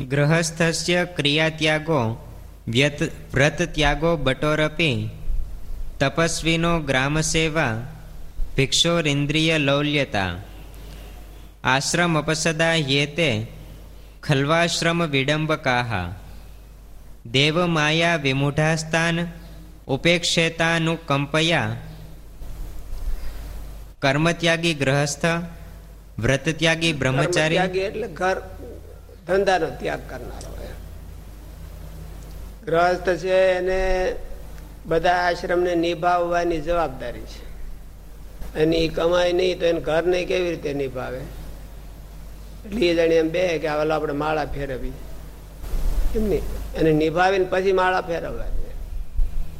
ગ્રહસ્થસ્ય ક્રિયાત્યાગો વ્યત વ્રત ત્યાગો બટોરપી તપસ્વીનો ગ્રામસેવા ભિક્ષોરિન્દ્રિય લૌલ્યતા આશ્રમ અપસદા યેતે ખલ્વાશ્રમ વિડંબકાહ દેવ માયા વિમૂઢાસ્તાન ઉપેક્ષેતાનુકંપયા કર્મત્યાગી ગ્રહસ્થ વ્રતત્યાગી બ્રહ્મચારી એટલે ઘર ધંધાનો ત્યાગ કરનારો ગ્રહસ્થ છે એને બધા આશ્રમને નિભાવવાની જવાબદારી છે. એની કમાઈ નહીં તો એને ઘર નહીં કેવી રીતે નિભાવે? એટલે એ જાણે એમ બે કે આવેલો આપણે માળા ફેરવી નહીં. એને નિભાવીને પછી માળા ફેરવવા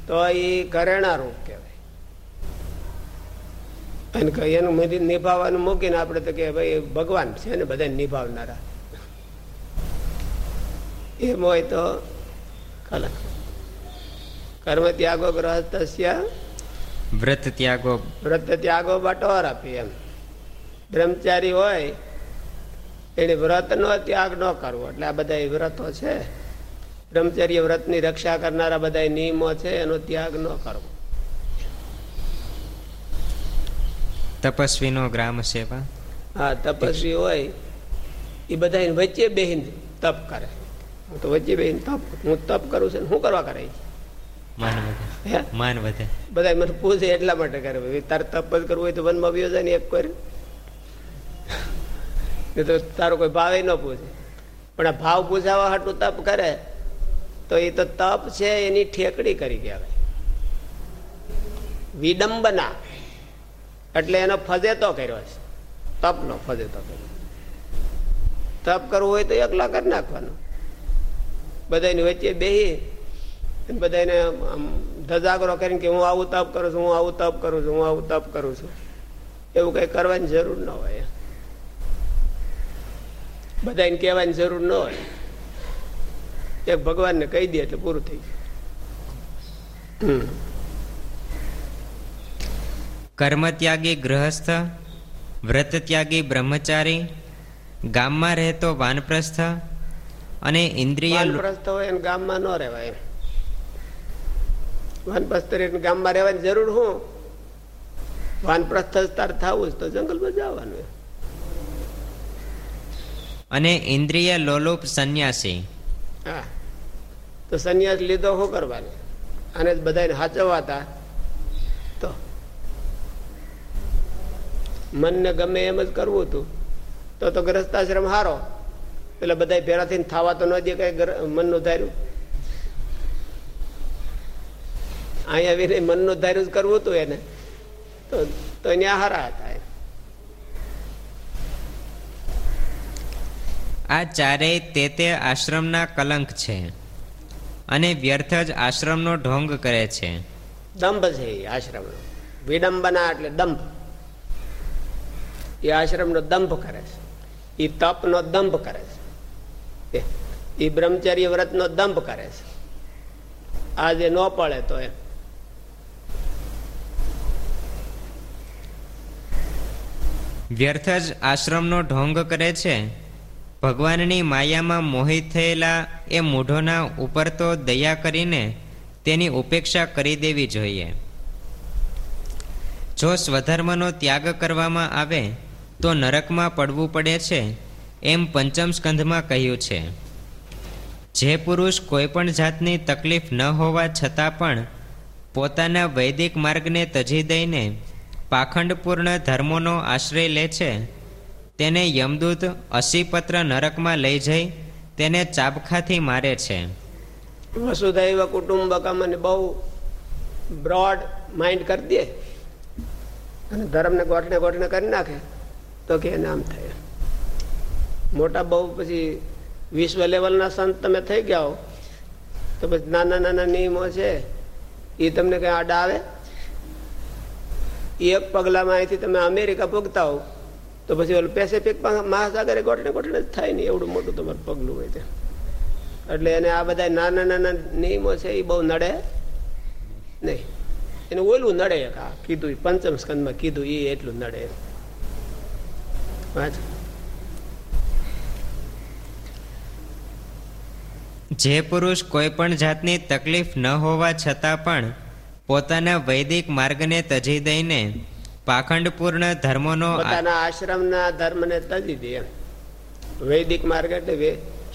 તો એ ઘરેણા રૂપ કહેવાય. એનું નિભાવવાનું મૂકીને આપણે તો કે ભાઈ ભગવાન છે ને બધા નિભાવનારા. એમ હોય તો કલક. કર્મ ત્યાગો ગ્રહસ્થ વ્રત ત્યાગો. વ્રત ત્યાગો બટોર આપી એમ. બ્રહ્મચારી હોય એને વ્રત નો ત્યાગ ન કરવો. એટલે આ બધા વ્રતો છે. બ્રહ્મચર્ય વ્રતની રક્ષા કરનારા બધા નિયમો છે એનો ત્યાગ ન કરવો. તપસ્વીનો ગ્રામ સેવા. હા તપસ્વી હોય એ બધા વચ્ચે બેહીન તપ કરે. હું તો વચ્ચે બેન તપ હું તપ કરું છું શું કરવા કરે? માન વધે. બધા મને પૂછે એટલા માટે કરે. તારે તપ જ કરવું હોય તો વનમાં બી જાય ને એક કરે એ તો તારો કોઈ ભાવે ન પૂછે. પણ આ ભાવ પૂછાવા હાટું તપ કરે તો એ તો તપ છે એની ઠેકડી કરી કહેવાય. વિડંબના. એટલે એનો ફજેતો કર્યો છે. તપનો ફજેતો કર્યો. તપ કરવું હોય તો એકલા કરી નાખવાનું. બધાની વચ્ચે બેહી બધાને ધજાગરો કરીને કે હું આવું તપ કરું છું, હું આવું તપ કરું છું, હું આવું તપ કરું છું. એવું કઈ કરવાની જરૂર ન હોય. બધાને કહેવાની જરૂર ન હોય. એ ભગવાનને કહી દે એટલે પૂરું થઈ ગયું કર્મત્યાગી ગ્રહસ્થ વ્રત ત્યાગી બ્રહ્મચારી, ગામમાં રહેતો વાનપ્રસ્થ અને ઇન્દ્રિય વાનપ્રસ્થ હોય એને ગામમાં ન રહેવાય વાનપ્રસ્થ ગામમાં રહેવાની જરૂર હું? વાનપ્રસ્થ તાર થવું તો જંગલમાં જવાનું અને ઇન્દ્રિય લોલુપ સંન્યાસી. હા. તો સંન્યાસ લીધો શું કરવાનું? અને બધાને સાચવવાતા તો? મનને ગમે એમ જ કરવું હતું તો તો ગ્રસ્તાશ્રમ હારો. એટલે બધા ભેરા થઈને થવા તો ન દે કઈ મનનું ધાર્યું. અહીંયા આવીને મનનું ધાર્યું જ કરવું હતું એને. તો એને હારા હતા આ ચારેય તે તે આશ્રમના કલંક છે અને વ્યર્થ જ આશ્રમનો ઢોંગ કરે છે. દંભ છે એ આશ્રમનો. વિડંબના એટલે દંભ. એ આશ્રમનો દંભ કરે છે. એ તપનો દંભ કરે છે. એ બ્રહ્મચર્ય વ્રતનો દંભ કરે છે. આજે ન પડે તો એમ. વ્યર્થ જ આશ્રમનો ઢોંગ કરે છે. ભગવાનની માયામાં મોહિત થયેલા એ મૂઢોના ઉપર તો દયા કરીને તેની ઉપેક્ષા કરી દેવી જોઈએ. જો સ્વધર્મનો ત્યાગ કરવામાં આવે, તો નરકમાં પડવું પડે છે. એમ પંચમ સ્કંધમાં કહ્યું છે. જે પુરુષ કોઈ પણ જાતની તકલીફ ન હોવા છતાં પણ પોતાના વૈદિક માર્ગને તજી દઈને પાખંડપૂર્ણ ધર્મોનો આશ્રય લે છે, તેને યમદૂત અસીપત્ર નરકમાં લઈ જઈ તેને ચાબખાથી મારે છે. વસુધૈવ કુટુંબકમ અને બહુ બ્રોડ માઇન્ડ કરી દે. અને ધર્મને ગોઠને ગોઠને કરી નાખે, તો કે એને આમ થાય. મોટા બહુ પછી વિશ્વ લેવલના સંત તમે થઈ ગયા હો. તો પછી નાના નાના નિયમો છે. એ તમને કઈ આડા આવે? એક પગલામાં અહીંથી તમે અમેરિકા ભોગતા હો, તો પછી ઓલું પેસેફિક મહાસાગરે ગોઠને ગોઠણે જ થાય નહીં એવડું મોટું તમારું પગલું હોય છે એટલે એને આ બધા નાના નાના નિયમો છે, એ બહુ નડે નહીં. એને ઓલું નડે આ કીધું, પંચમ સ્કંદમાં કીધું, એ એટલું નડે. વાંચ જે પુરુષ કોઈ પણ જાતની તકલીફ ન હોવા છતાં પણ પોતાના વૈદિક માર્ગને તજી દઈને પાખંડપૂર્ણ ધર્મોનો પોતાના આશ્રમના ધર્મને તજી દે વૈદિક માર્ગ એટલે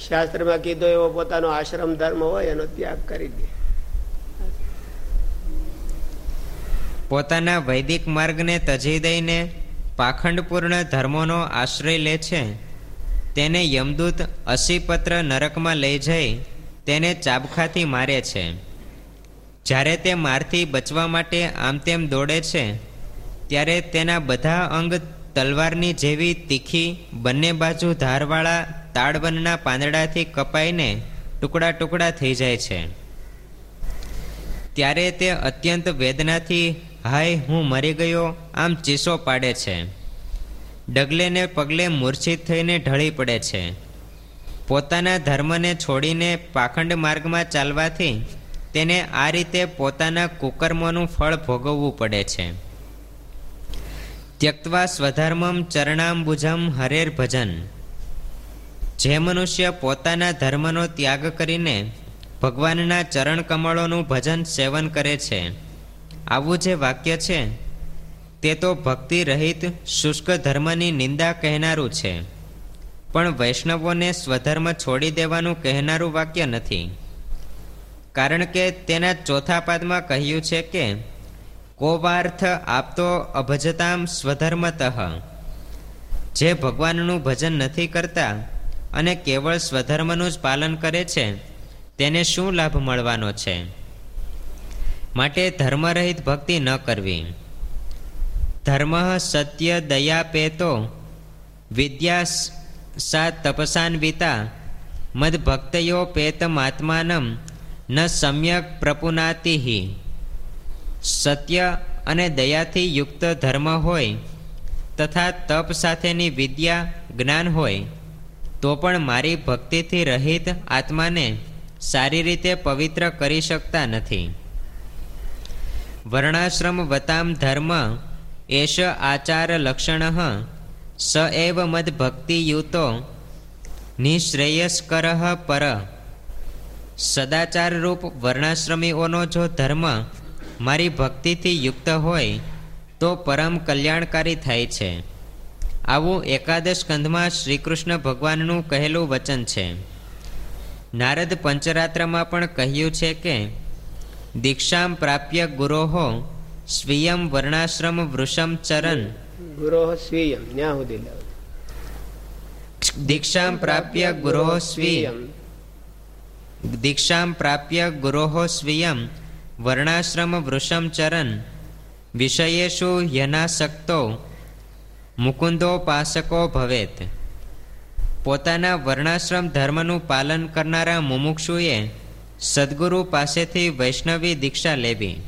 શાસ્ત્રમાં કીધો એવો પોતાનો આશ્રમ ધર્મ હોય એનો ત્યાગ કરી દે. પોતાના વૈદિક માર્ગને તજી દઈને પાખંડપૂર્ણ ધર્મોનો આશ્રય લે છે. તેને યમદૂત અસીપત્ર નરકમાં લઈ જઈ તેને ચાબખાથી મારે છે. જ્યારે તે મારથી બચવા માટે આમ તેમ દોડે છે, ત્યારે તેના બધા અંગ તલવારની જેવી તીખી બંને બાજુ ધારવાળા તાડવનના પાંદડાથી કપાઈને ટુકડા ટુકડા થઈ જાય છે. ત્યારે તે અત્યંત વેદનાથી, હાય, હું મરી ગયો, આમ ચીસો પાડે છે. ડગલે ને પગલે મૂર્છિત થઈને ઢળી પડે છે. પોતાના ધર્મને છોડીને પાખંડ માર્ગમાં ચાલવાથી તેને આ રીતે પોતાના કુકર્મોનું ફળ ભોગવવું પડે છે. ત્યક્તવા સ્વધર્મમ ચરણાંબુજમ હરેર ભજન. જે મનુષ્ય પોતાના ધર્મનો ત્યાગ કરીને ભગવાનના ચરણ કમળોનું ભજન સેવન કરે છે. આવું જે વાક્ય છે તે તો ભક્તિ રહિત શુષ્ક ધર્મની નિંદા કહેનારું છે. પણ વૈષ્ણવોને સ્વધર્મ છોડી દેવાનું કહેનારું વાક્ય નથી. કારણ કે તેના ચોથા પાદમાં કહ્યું છે કે, કોવાર્થ આપતો અભજતામ સ્વધર્મતઃ. જે ભગવાનનું ભજન નથી કરતા અને કેવળ સ્વધર્મનું જ પાલન કરે છે, તેને શું લાભ મળવાનો છે? માટે ધર્મરહિત ભક્તિ ન કરવી. ધર્મ સત્ય દયા પેતો, વિદ્યા સા તપસાન્વિતા મદભક્તયો પેતમાત્માનમ ન સમ્યક પ્રપુનાતિ સત્ય અને દયાથી યુક્ત ધર્મ હોય, તથા તપ સાથેની વિદ્યા જ્ઞાન હોય, તો પણ મારી ભક્તિથી રહિત આત્માને સારી રીતે પવિત્ર કરી શકતા નથી. વર્ણાશ્રમ વતામ ધર્મ એશ આચાર લક્ષણ સ એવ મદ ભક્તિયુતો નિશ્રેયસ્કર પર. સદાચાર રૂપ વર્ણાશ્રમીઓનો જો ધર્મ મારી ભક્તિથી યુક્ત હોય, તો પરમ કલ્યાણકારી થાય છે. આવું એકાદશ કંધમાં શ્રીકૃષ્ણ ભગવાનનું કહેલું વચન છે. નારદ પંચરાત્રમાં પણ કહ્યું છે કે, દીક્ષામ પ્રાપ્ય ગુરોહો સ્વીયમ વર્ણાશ્રમ વૃષમ ચરણ. ગુરોહ સ્વીયમ ન્યા સુધી દીક્ષામ પ્રાપ્ય ગુરોહ સ્વીયમ દીક્ષામ પ્રાપ્ય ગુરો સ્વીયમ વર્ણાશ્રમ વૃષમ ચરણ. વિષયેશુ યનાસક્તો મુકુંદો પાસકો ભવેત. પોતાના વર્ણાશ્રમ ધર્મનું પાલન કરનારા મુમુક્ષુએ સદગુરુ પાસેથી વૈષ્ણવી દીક્ષા લેવી.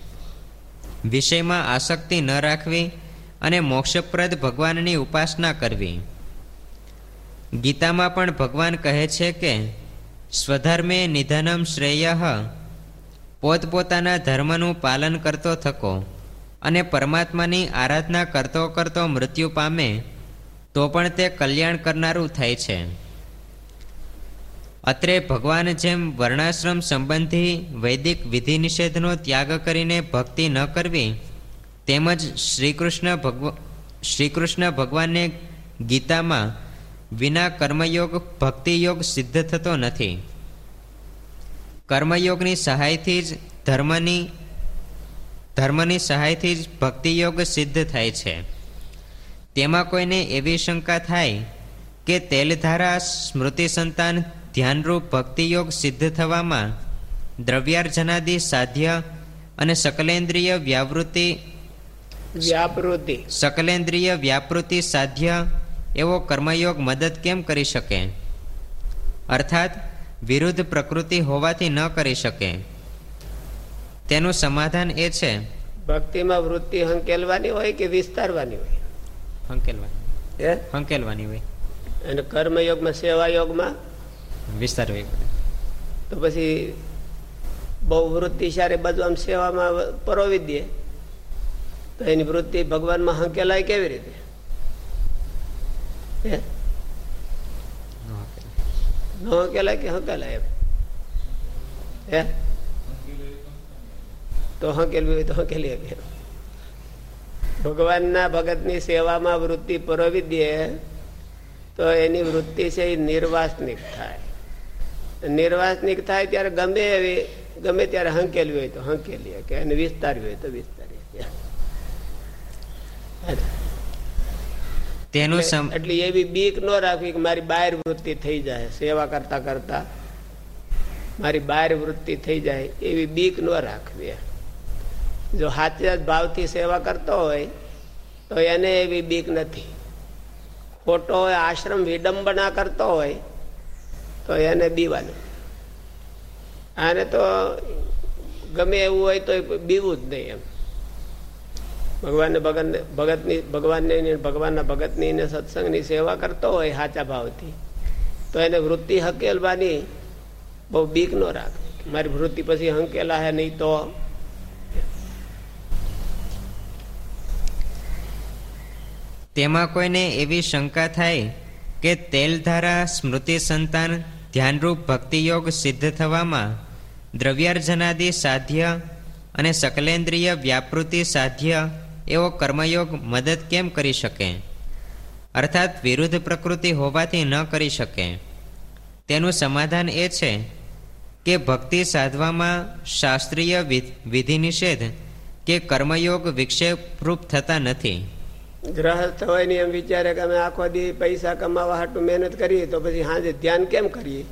વિષયમાં આસક્તિ ન રાખવી અને મોક્ષપ્રદ ભગવાનની ઉપાસના કરવી. ગીતામાં પણ ભગવાન કહે છે કે, સ્વધર્મે નિધનમ શ્રેય. પોતપોતાના ધર્મનું પાલન કરતો થકો અને પરમાત્માની આરાધના કરતો કરતો મૃત્યુ પામે, તો પણ તે કલ્યાણ કરનારું થાય છે. અત્રે ભગવાન જેમ વર્ણાશ્રમ સંબંધી વૈદિક વિધિ નિષેધનો ત્યાગ કરીને ભક્તિ ન કરવી, તેમજ શ્રીકૃષ્ણ ભગવ, શ્રીકૃષ્ણ ભગવાનને ગીતામાં વિના કર્મયોગ, ભક્તિયોગ સિદ્ધ થતો નથી. કર્મયોગની સહાયથી જ ધર્મની ધર્મની સહાયથી જ ભક્તિયોગ સિદ્ધ થાય છે. તેમાં કોઈને એવી શંકા થાય કે તેલધારા સ્મૃતિ સંતાન ધ્યાનરૂપ ભક્તિયોગ સિદ્ધ થવામાં દ્રવ્યાર્જનાદિ સાધ્ય અને સકલેન્દ્રિય વ્યાવૃત્તિ વ્યાપૃતિ. સકલેન્દ્રિય વ્યાપૃતિ સાધ્ય એવો કર્મયોગ મદદ કેમ કરી શકે? અર્થાત વિરુદ્ધ પ્રકૃતિ હોવાથી ન કરી શકે. તેનું સમાધાન એ છે. ભક્તિમાં વૃત્તિ હંકેલવાની હોય કે વિસ્તારવાની હોય? હંકેલવાની. હંકેલવાની હોય. અને કર્મયોગમાં સેવા વિસ્તારવી તો પછી બહુ વૃત્તિ સારી બાજુ આમ સેવામાં પરોવી દે તો એની વૃત્તિ ભગવાનમાં હંકેલાય કેવી રીતે? ન હંકેલાય કે હંકેલાય એમ? હે? તો હંકેલવી હોય તો હંકેલી શકે ભગવાનના ભગતની સેવામાં વૃત્તિ પરોવી દે તો એની વૃત્તિ છે એ નિર્વાસનિક થાય. નિર્વાસનિક થાય ત્યારે ગમે એવી ગમે ત્યારે હંકેલવી હોય તો હંકેલીએ કે એને વિસ્તારવી હોય તો વિસ્તારીએ તેનું એટલે એવી બીક ન રાખવી કે મારી બાયર વૃત્તિ થઈ જાય સેવા કરતા કરતા મારી બાયર વૃત્તિ થઈ જાય એવી બીક ન રાખવી જો સાચા ભાવથી સેવા કરતો હોય તો એને એવી બીક નથી. ખોટો હોય આશ્રમ વિડંબના કરતો હોય તો એને બીવાનું. આને તો ગમે એવું હોય તો બીવું જ નહીં એમ. ભગવાનને ભગત ભગતની ભગવાનને ભગવાનના ભગતની ને સત્સંગની સેવા કરતો હોય સાચા ભાવથી, તો એને વૃત્તિ હકેલવાની બહુ બીક ન રાખે. મારી વૃત્તિ પછી હંકેલા હે નહીં તો? તેમાં કોઈને એવી શંકા થાય કે તેલધારા સ્મૃતિ સંતાન ધ્યાનરૂપ ભક્તિયોગ સિદ્ધ થવામાં દ્રવ્યાર્જનાદિ સાધ્ય અને સકલેન્દ્રિય વ્યાપૃતિ સાધ્ય એવો કર્મયોગ મદદ કેમ કરી શકે? અર્થાત વિરુદ્ધ પ્રકૃતિ હોવાથી ન કરી શકે. તેનું સમાધાન એ છે કે ભક્તિ સાધવામાં શાસ્ત્રીય વિધિ નિષેધ કે કર્મયોગ વિક્ષેપરૂપ થતા નથી. ગ્રહસ્થ હોય ને એમ વિચારે કે અમે આખો દી પૈસા કમાવા હાટું મહેનત કરીએ, તો પછી હાજે ધ્યાન કેમ કરીએ?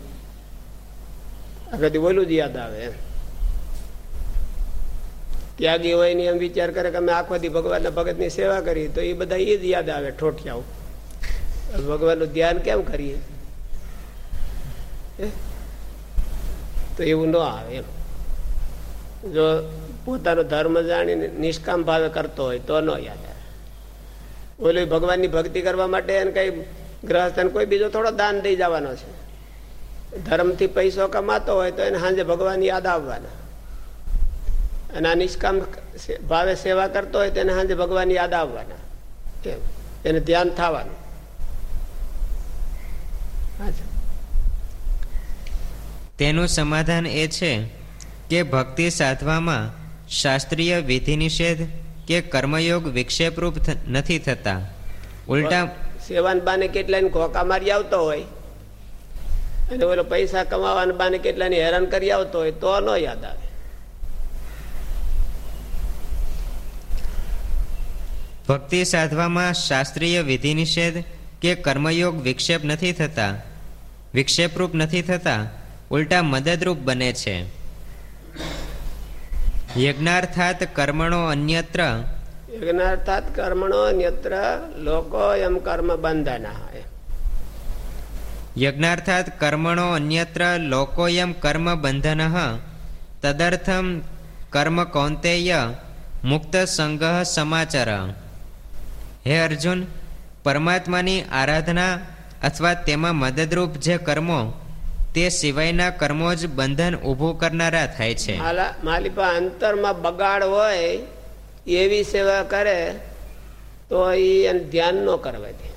આખો બોલું જ યાદ આવે એમ. ત્યાગી હોય ને એમ વિચાર કરે કે અમે આખો દી ભગવાનના ભગતની સેવા કરીએ, તો એ બધા એ જ યાદ આવે ઠોઠિયાઓ. ભગવાનનું ધ્યાન કેમ કરીએ? તો એવું ન આવે એમ. જો પોતાનો ધર્મ જાણીને નિષ્કામ ભાવે કરતો હોય તો ન યાદ આવે. ઓલું ભગવાનની ભક્તિ કરવા માટે એને કઈ ગ્રહસ્થને કોઈ બીજો થોડો દાન દઈ જવાનો છે. ધર્મથી પૈસો કમાતો હોય તો એને સાંજે ભગવાન યાદ આવવાના. અને આ નિષ્કામ ભાવે સેવા કરતો હોય તેને સાંજે ભગવાન યાદ આવવાના. એને ધ્યાન થવાનું. તેનું સમાધાન એ છે કે ભક્તિ સાધવામાં શાસ્ત્રીય વિધિ નિષેધ કે કર્મયોગ વિક્ષેપરૂપ નથી થતા. ઉલટા સેવાન બાને કેટલાને ઘોકા મારી આવતો હોય અને ઓલો પૈસા કમાવાના બાને કેટલાને હેરાન કરી આવતો હોય તો ન યાદ આવે. ભક્તિ સાધવામાં શાસ્ત્રીય વિધિ નિષેધ કે કર્મયોગ વિક્ષેપ નથી થતા. વિક્ષેપરૂપ નથી થતા. ઉલટા મદદરૂપ બને છે. યજ્ઞાર્થાત કર્મણો અન્યત્ર. યજ્ઞાર્થાત કર્મણો અન્યત્ર લોકો એમ કર્મ બંધના યજ્ઞાર્થાત કર્મણો અન્યત્ર લોકોયમ કર્મ બંધન. તદર્થમ કર્મ કૌંતેય મુક્ત સંગહ સમાચાર. હે અર્જુન પરમાત્માની આરાધના અથવા તેમાં મદદરૂપ જે કર્મો તે સિવાયના કર્મો જ બંધન ઊભું કરનારા થાય છે. માલી માલિપા, અંતરમાં બગાડ હોય, એવી સેવા કરે, તો એ ધ્યાન ન કરવા દે.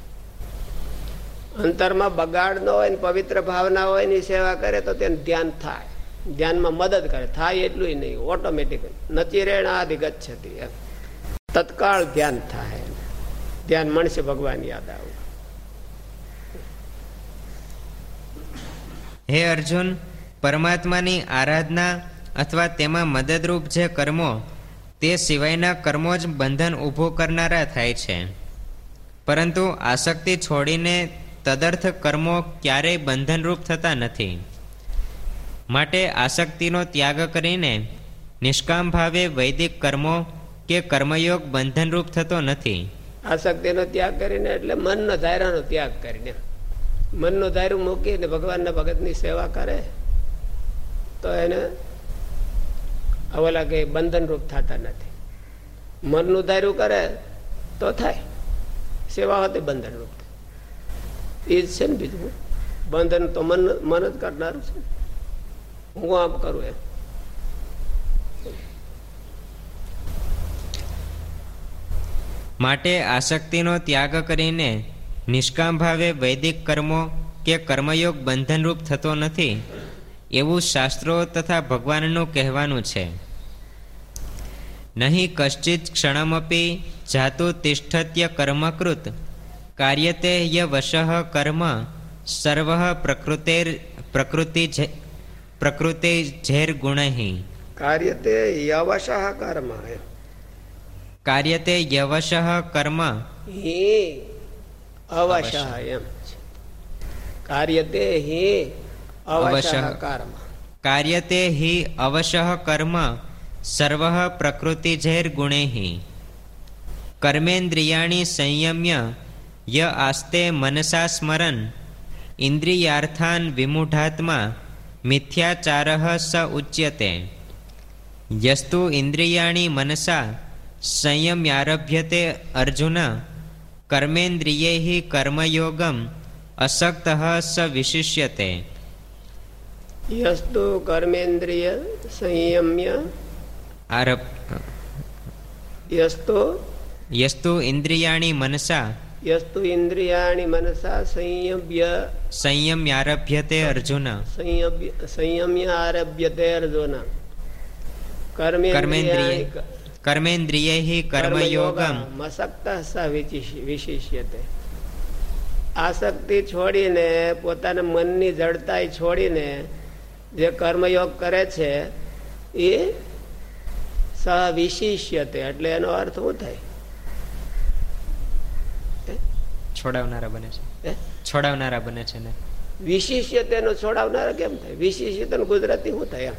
અંતરમાં બગાડ ન હોય ને પવિત્ર ભાવના હોયની સેવા કરે, તો તેને ધ્યાન થાય. ધ્યાનમાં મદદ કરે. થાય એટલું નહીં. ઓટોમેટિક નચિરેણ આદિ ગચ્છતી એમ. તત્કાળ ધ્યાન થાય. ધ્યાન મળશે ભગવાન યાદ આવું. હે અર્જુન, પરમાત્માની આરાધના અથવા તેમાં મદદરૂપ જે કર્મો, તે સિવાયના કર્મો જ બંધન ઊભો કરનારા થાય છે. પરંતુ આસક્તિ છોડીને તદર્થ કર્મો ક્યારેય બંધનરૂપ થતા નથી. માટે આસક્તિનો ત્યાગ કરીને નિષ્કામ ભાવે વૈદિક કર્મો કે કર્મયોગ બંધનરૂપ થતો નથી. આસક્તિનો ત્યાગ કરીને એટલે મનનો ધારાનો ત્યાગ કરીને. મનનું ધાર્યું મૂકીને ભગવાનના ભગતની સેવા કરે, તો એને અવલા કે બંધનરૂપ થતા નથી. મનનું દારૂ કરે તો થાય. સેવા હતી બંધનરૂપ એ જ છે ને બીજું બંધન તો મન મન જ કરનારું છે. હું આમ કરું એમ. માટે આસક્તિનો ત્યાગ કરીને નિષ્કામ ભાવે વૈદિક કર્મો કે કર્મયોગ બંધનરૂપ થતો નથી એવું શાસ્ત્રો તથા ભગવાનનું કહેવાનું છે. નહીં કશ્ચિત ક્ષણમપી જાતુ તિષ્ઠત્ય કર્મકૃત કાર્યતે યવશ કર્મ સર્વ પ્રકૃતેર પ્રકૃતિ પ્રકૃતિ ઝેર ગુણ. કાર્યતે યવશ કર્મ કાર્યતે યવશ કર્મ. અવશ એમ કાર્યતે હિ અવશ કર્મ કાર્યતે હિ અવશ કર્મ સર્વ પ્રકૃતિ જૈર ગુણે કર્મેન્દ્રિયાણી સંયમ્ય ય આસ્તે મનસા સ્મરન ઇન્દ્રિયાર્થાન વિમૂઢાત્મા મિથ્યાચાર સ ઉચ્યતે યસ્તુ ઇન્દ્રિયાણી મનસા સંયમ્યારભ્યતે અર્જુન કર્મેન્દ્રિયૈ કર્મયોગમ અસક્ત સ વિશિષ્યતે યસ્તુ કર્મેન્દ્રિય સંયમ્ય આરભ યસ્તુ યસ્તુ ઇન્દ્રિયાણી મનસા યસ્તુ ઇન્દ્રિયાણી મનસા સંયમ્ય સંયમ્યારભ્યતે અર્જુન સંયમ્ય આરભ્યતે અર્જુન કર્મેન્દ્રિય કર્મેન્દ્રિય કર્મયોગમ મસક્ત વિશિષ્યતે આસક્તિ છોડીને પોતાના મનની જડતા છોડીને જે કર્મયોગ કરે છે એ સવિશિષ્યતે એટલે એનો અર્થ શું થાય છોડાવનારા બને છે છોડાવનારા બને છે ને વિશિષ્યતેનો છોડાવનારા કેમ થાય વિશિષ્યતેનું ગુજરાતી શું થાય એમ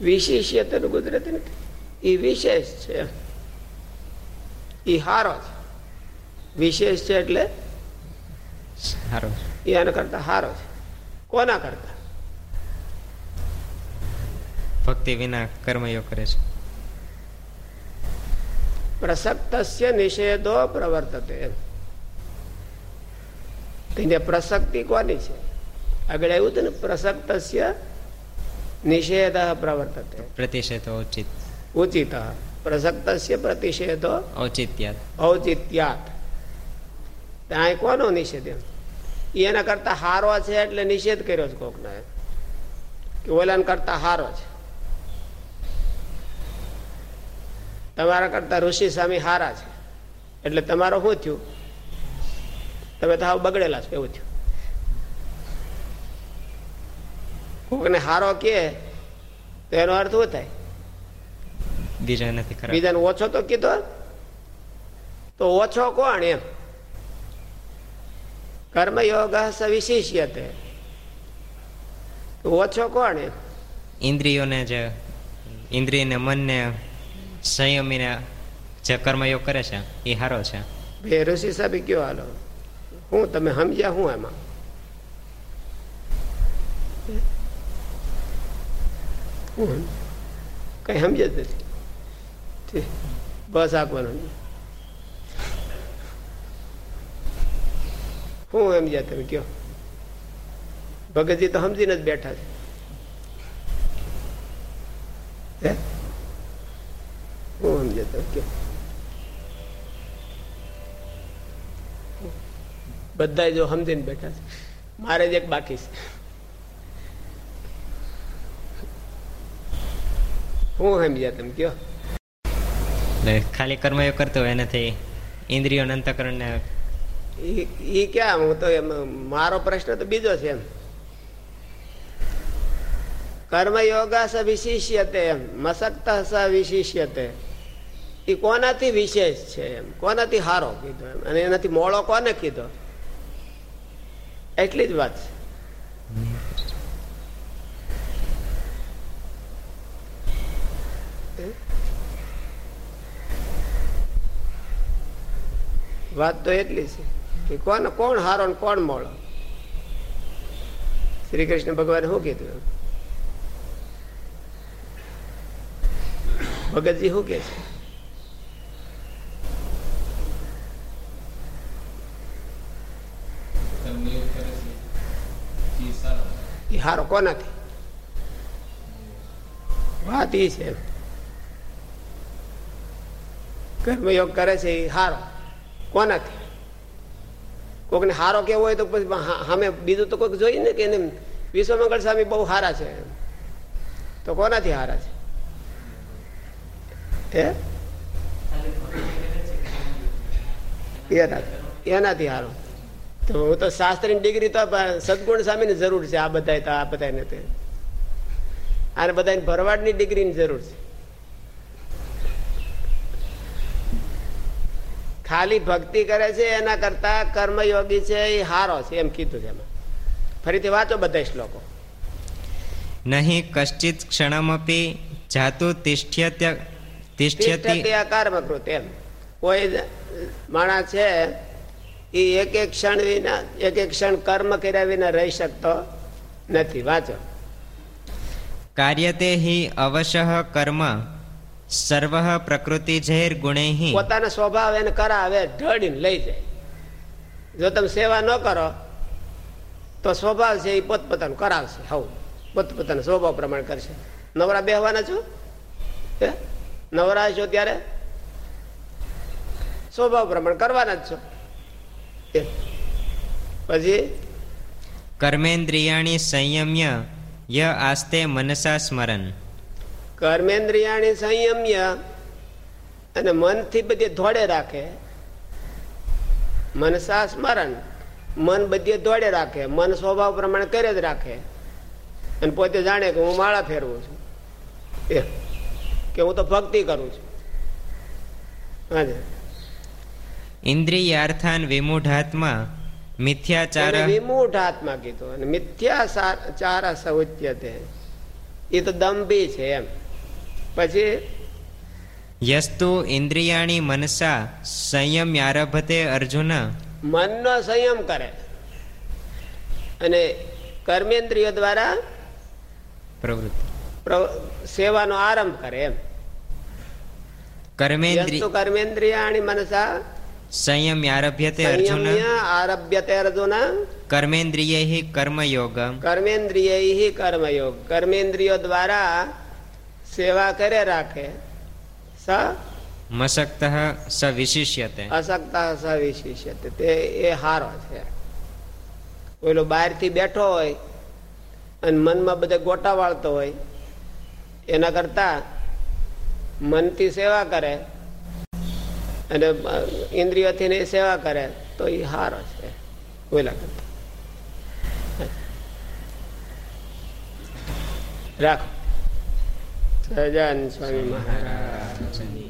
વિશિષ્યતેનું ગુજરાતી નથી. એ વિશેષ છે. એ હારો છે. વિશેષ છે એટલે હારો એના કરતા હારો છે. કોના કરતા? ભક્તિ વિના કર્મયોગ કરે છે. પ્રસક્તસ્ય નિષેધો પ્રવર્તતે. તેને પ્રસક્તિ કોની છે? આગળ આવ્યું હતું ને પ્રસક્તસ્ય નિષેધ પ્રવર્તતે પ્રતિષેધો ઉચિત ઉચિત પ્રસક્તસ્ય પ્રતિષેધો ઔચિત્યાત ઔચિત્યાત ત્યાં કોનો નિષેધ એના કરતા હારો છે એટલે નિષેધ કર્યો છે કોકના કે ઓલાને કરતા હારો છે તમારા કરતા ઋષિ સ્વામી હારા છે એટલે તમારો શું થયું તમે તો હાવ બગડેલા છો એવું થયું કોકને હારો કે તો એનો અર્થ શું થાય? બીજા નથી ખરાબ. બીજાને ઓછો તો કીધો? તો ઓછો કોણ એમ? કર્મયોગ સવિશિષ્યતે ઓછો કોણ એમ? ઇન્દ્રિયોને જે ઇન્દ્રિયને મનને સંયમીને જે કર્મયોગ કરે છે એ સારો છે. બે ઋષિ સાહેબ કયો હાલો? હું તમે સમજ્યા હું એમાં કઈ સમજે નથી. બસ આપવાનું શું સમજ્યા તમે કયો? ભગતજી તો સમજીને જ બેઠા છે. હું? સમજ્યા તમે કયો? બધા જો સમજીને બેઠા છે. મારે જ એક બાકી છે. હું સમજ્યા તમે કયો? ખાલી કર્મયોગ કરતો હોય એનાથી ઇન્દ્રિયો અંતકરણ ને એ ક્યાં? હું તો એમ મારો પ્રશ્ન તો બીજો છે એમ. કર્મયોગા સ વિશિષ્યતે એમ મસક્ત સ વિશિષ્યતે. એ કોનાથી વિશેષ છે એમ? કોનાથી હારો કીધો એમ? અને એનાથી મોળો કોને કીધો? એટલી જ વાત છે. વાત તો એટલી છે કે કોણ કોણ હારો ને કોણ મોળો? શ્રી કૃષ્ણ ભગવાને શું કીધું ભગતજી શું કે છે. એ હારો કોનાથી? વાત એ છે કર્મયોગ કરે છે એ હારો. કોનાથી? કોકને હારો કેવો હોય તો પછી સામે બીજું તો કોઈક જોઈએ ને કે એને વિશ્વમંગળ સ્વામી બહુ હારા છે તો કોનાથી હારા છે? એનાથી. હારો. તો હું તો શાસ્ત્રીની ડિગ્રી તો સદગુણ સ્વામીની જરૂર છે આ બધા આ બધાને તે. આને બધાને ભરવાડની ડિગ્રીની જરૂર છે. ખાલી ભક્તિ કરે છે એના કરતા કર્મયોગી છે એ હારો છે એમ કીધું છે એમાં. ફરીથી વાંચો બધા શ્લોકો. નહીં કશ્ચિત ક્ષણમપી જાતુ તિષ્ઠ્યત્ય તિષ્ઠ્યતિ કર્મકૃત એમ. કોઈ માણસ છે એ એક એક ક્ષણ વિના એક એક ક્ષણ કર્મ કર્યા વિના રહી શકતો નથી. વાંચો. કાર્યતે હિ અવશ્ય કર્મ સર્વ પ્રકૃતિ ઝેર ગુણે પોતાના સ્વભાવ એને કરાવે ઢળીને લઈ જાય. જો તમે સેવા ન કરો તો સ્વભાવ છે એ પોતપોતાનું કરાવશે. હવ પોતપોતાના સ્વભાવ પ્રમાણે કરશે. નવરા બેહવાના છો? નવરા છો ત્યારે? સ્વભાવ પ્રમાણે કરવાના જ છો. પછી? કર્મેન્દ્રિયાણી સંયમ્ય ય આસ્તે મનસા સ્મરણ કર્મેન્દ્રિયાણી સંયમ્ય અને મનથી બધી ધોડે રાખે. મનસા સ્મરણ મન બધી દોડે રાખે. મન સ્વભાવ પ્રમાણે કરે જ રાખે. અને પોતે જાણે કે હું માળા ફેરવું છું. એ કે હું તો ભક્તિ કરું છું. હા ઇન્દ્રિયાર્થાન વિમૂઢાત્મા મિથ્યાચાર વિમૂઢ આત્મા કીધું. અને મિથ્યાચાર સૌચ્યતે એ તો દંભી છે એમ. પછી? યસ્તુ ઇન્દ્રિયાણી મનસા સંયમ આરભતે અર્જુન. મનનો સંયમ કરે. અને કર્મેન્દ્રિયો દ્વારા પ્રવૃત્તિ. સેવાનો આરંભ કરે એમ. કર્મેન્દ્રિય કર્મેન્દ્રિયાણી મનસા સંયમ આરભ્યતે અર્જુન. આરભ્યતે અર્જુન. કર્મેન્દ્રિય કર્મયોગ. કર્મેન્દ્રિય કર્મયોગ. કર્મેન્દ્રિયો દ્વારા સેવા કરે રાખે. સ? મસક્ત સ વિશિષ્યતે. અસક્ત સ વિશિષ્યતે. તે એ હારો છે. ઓલો બહારથી બેઠો હોય અને મનમાં બધે ગોટા વાળતો હોય એના કરતા મનથી સેવા કરે અને ઇન્દ્રિયોથી સેવા કરે તો એ હારો છે. ઓલા કરતા. રાખો. Sajan Swami Maharaj.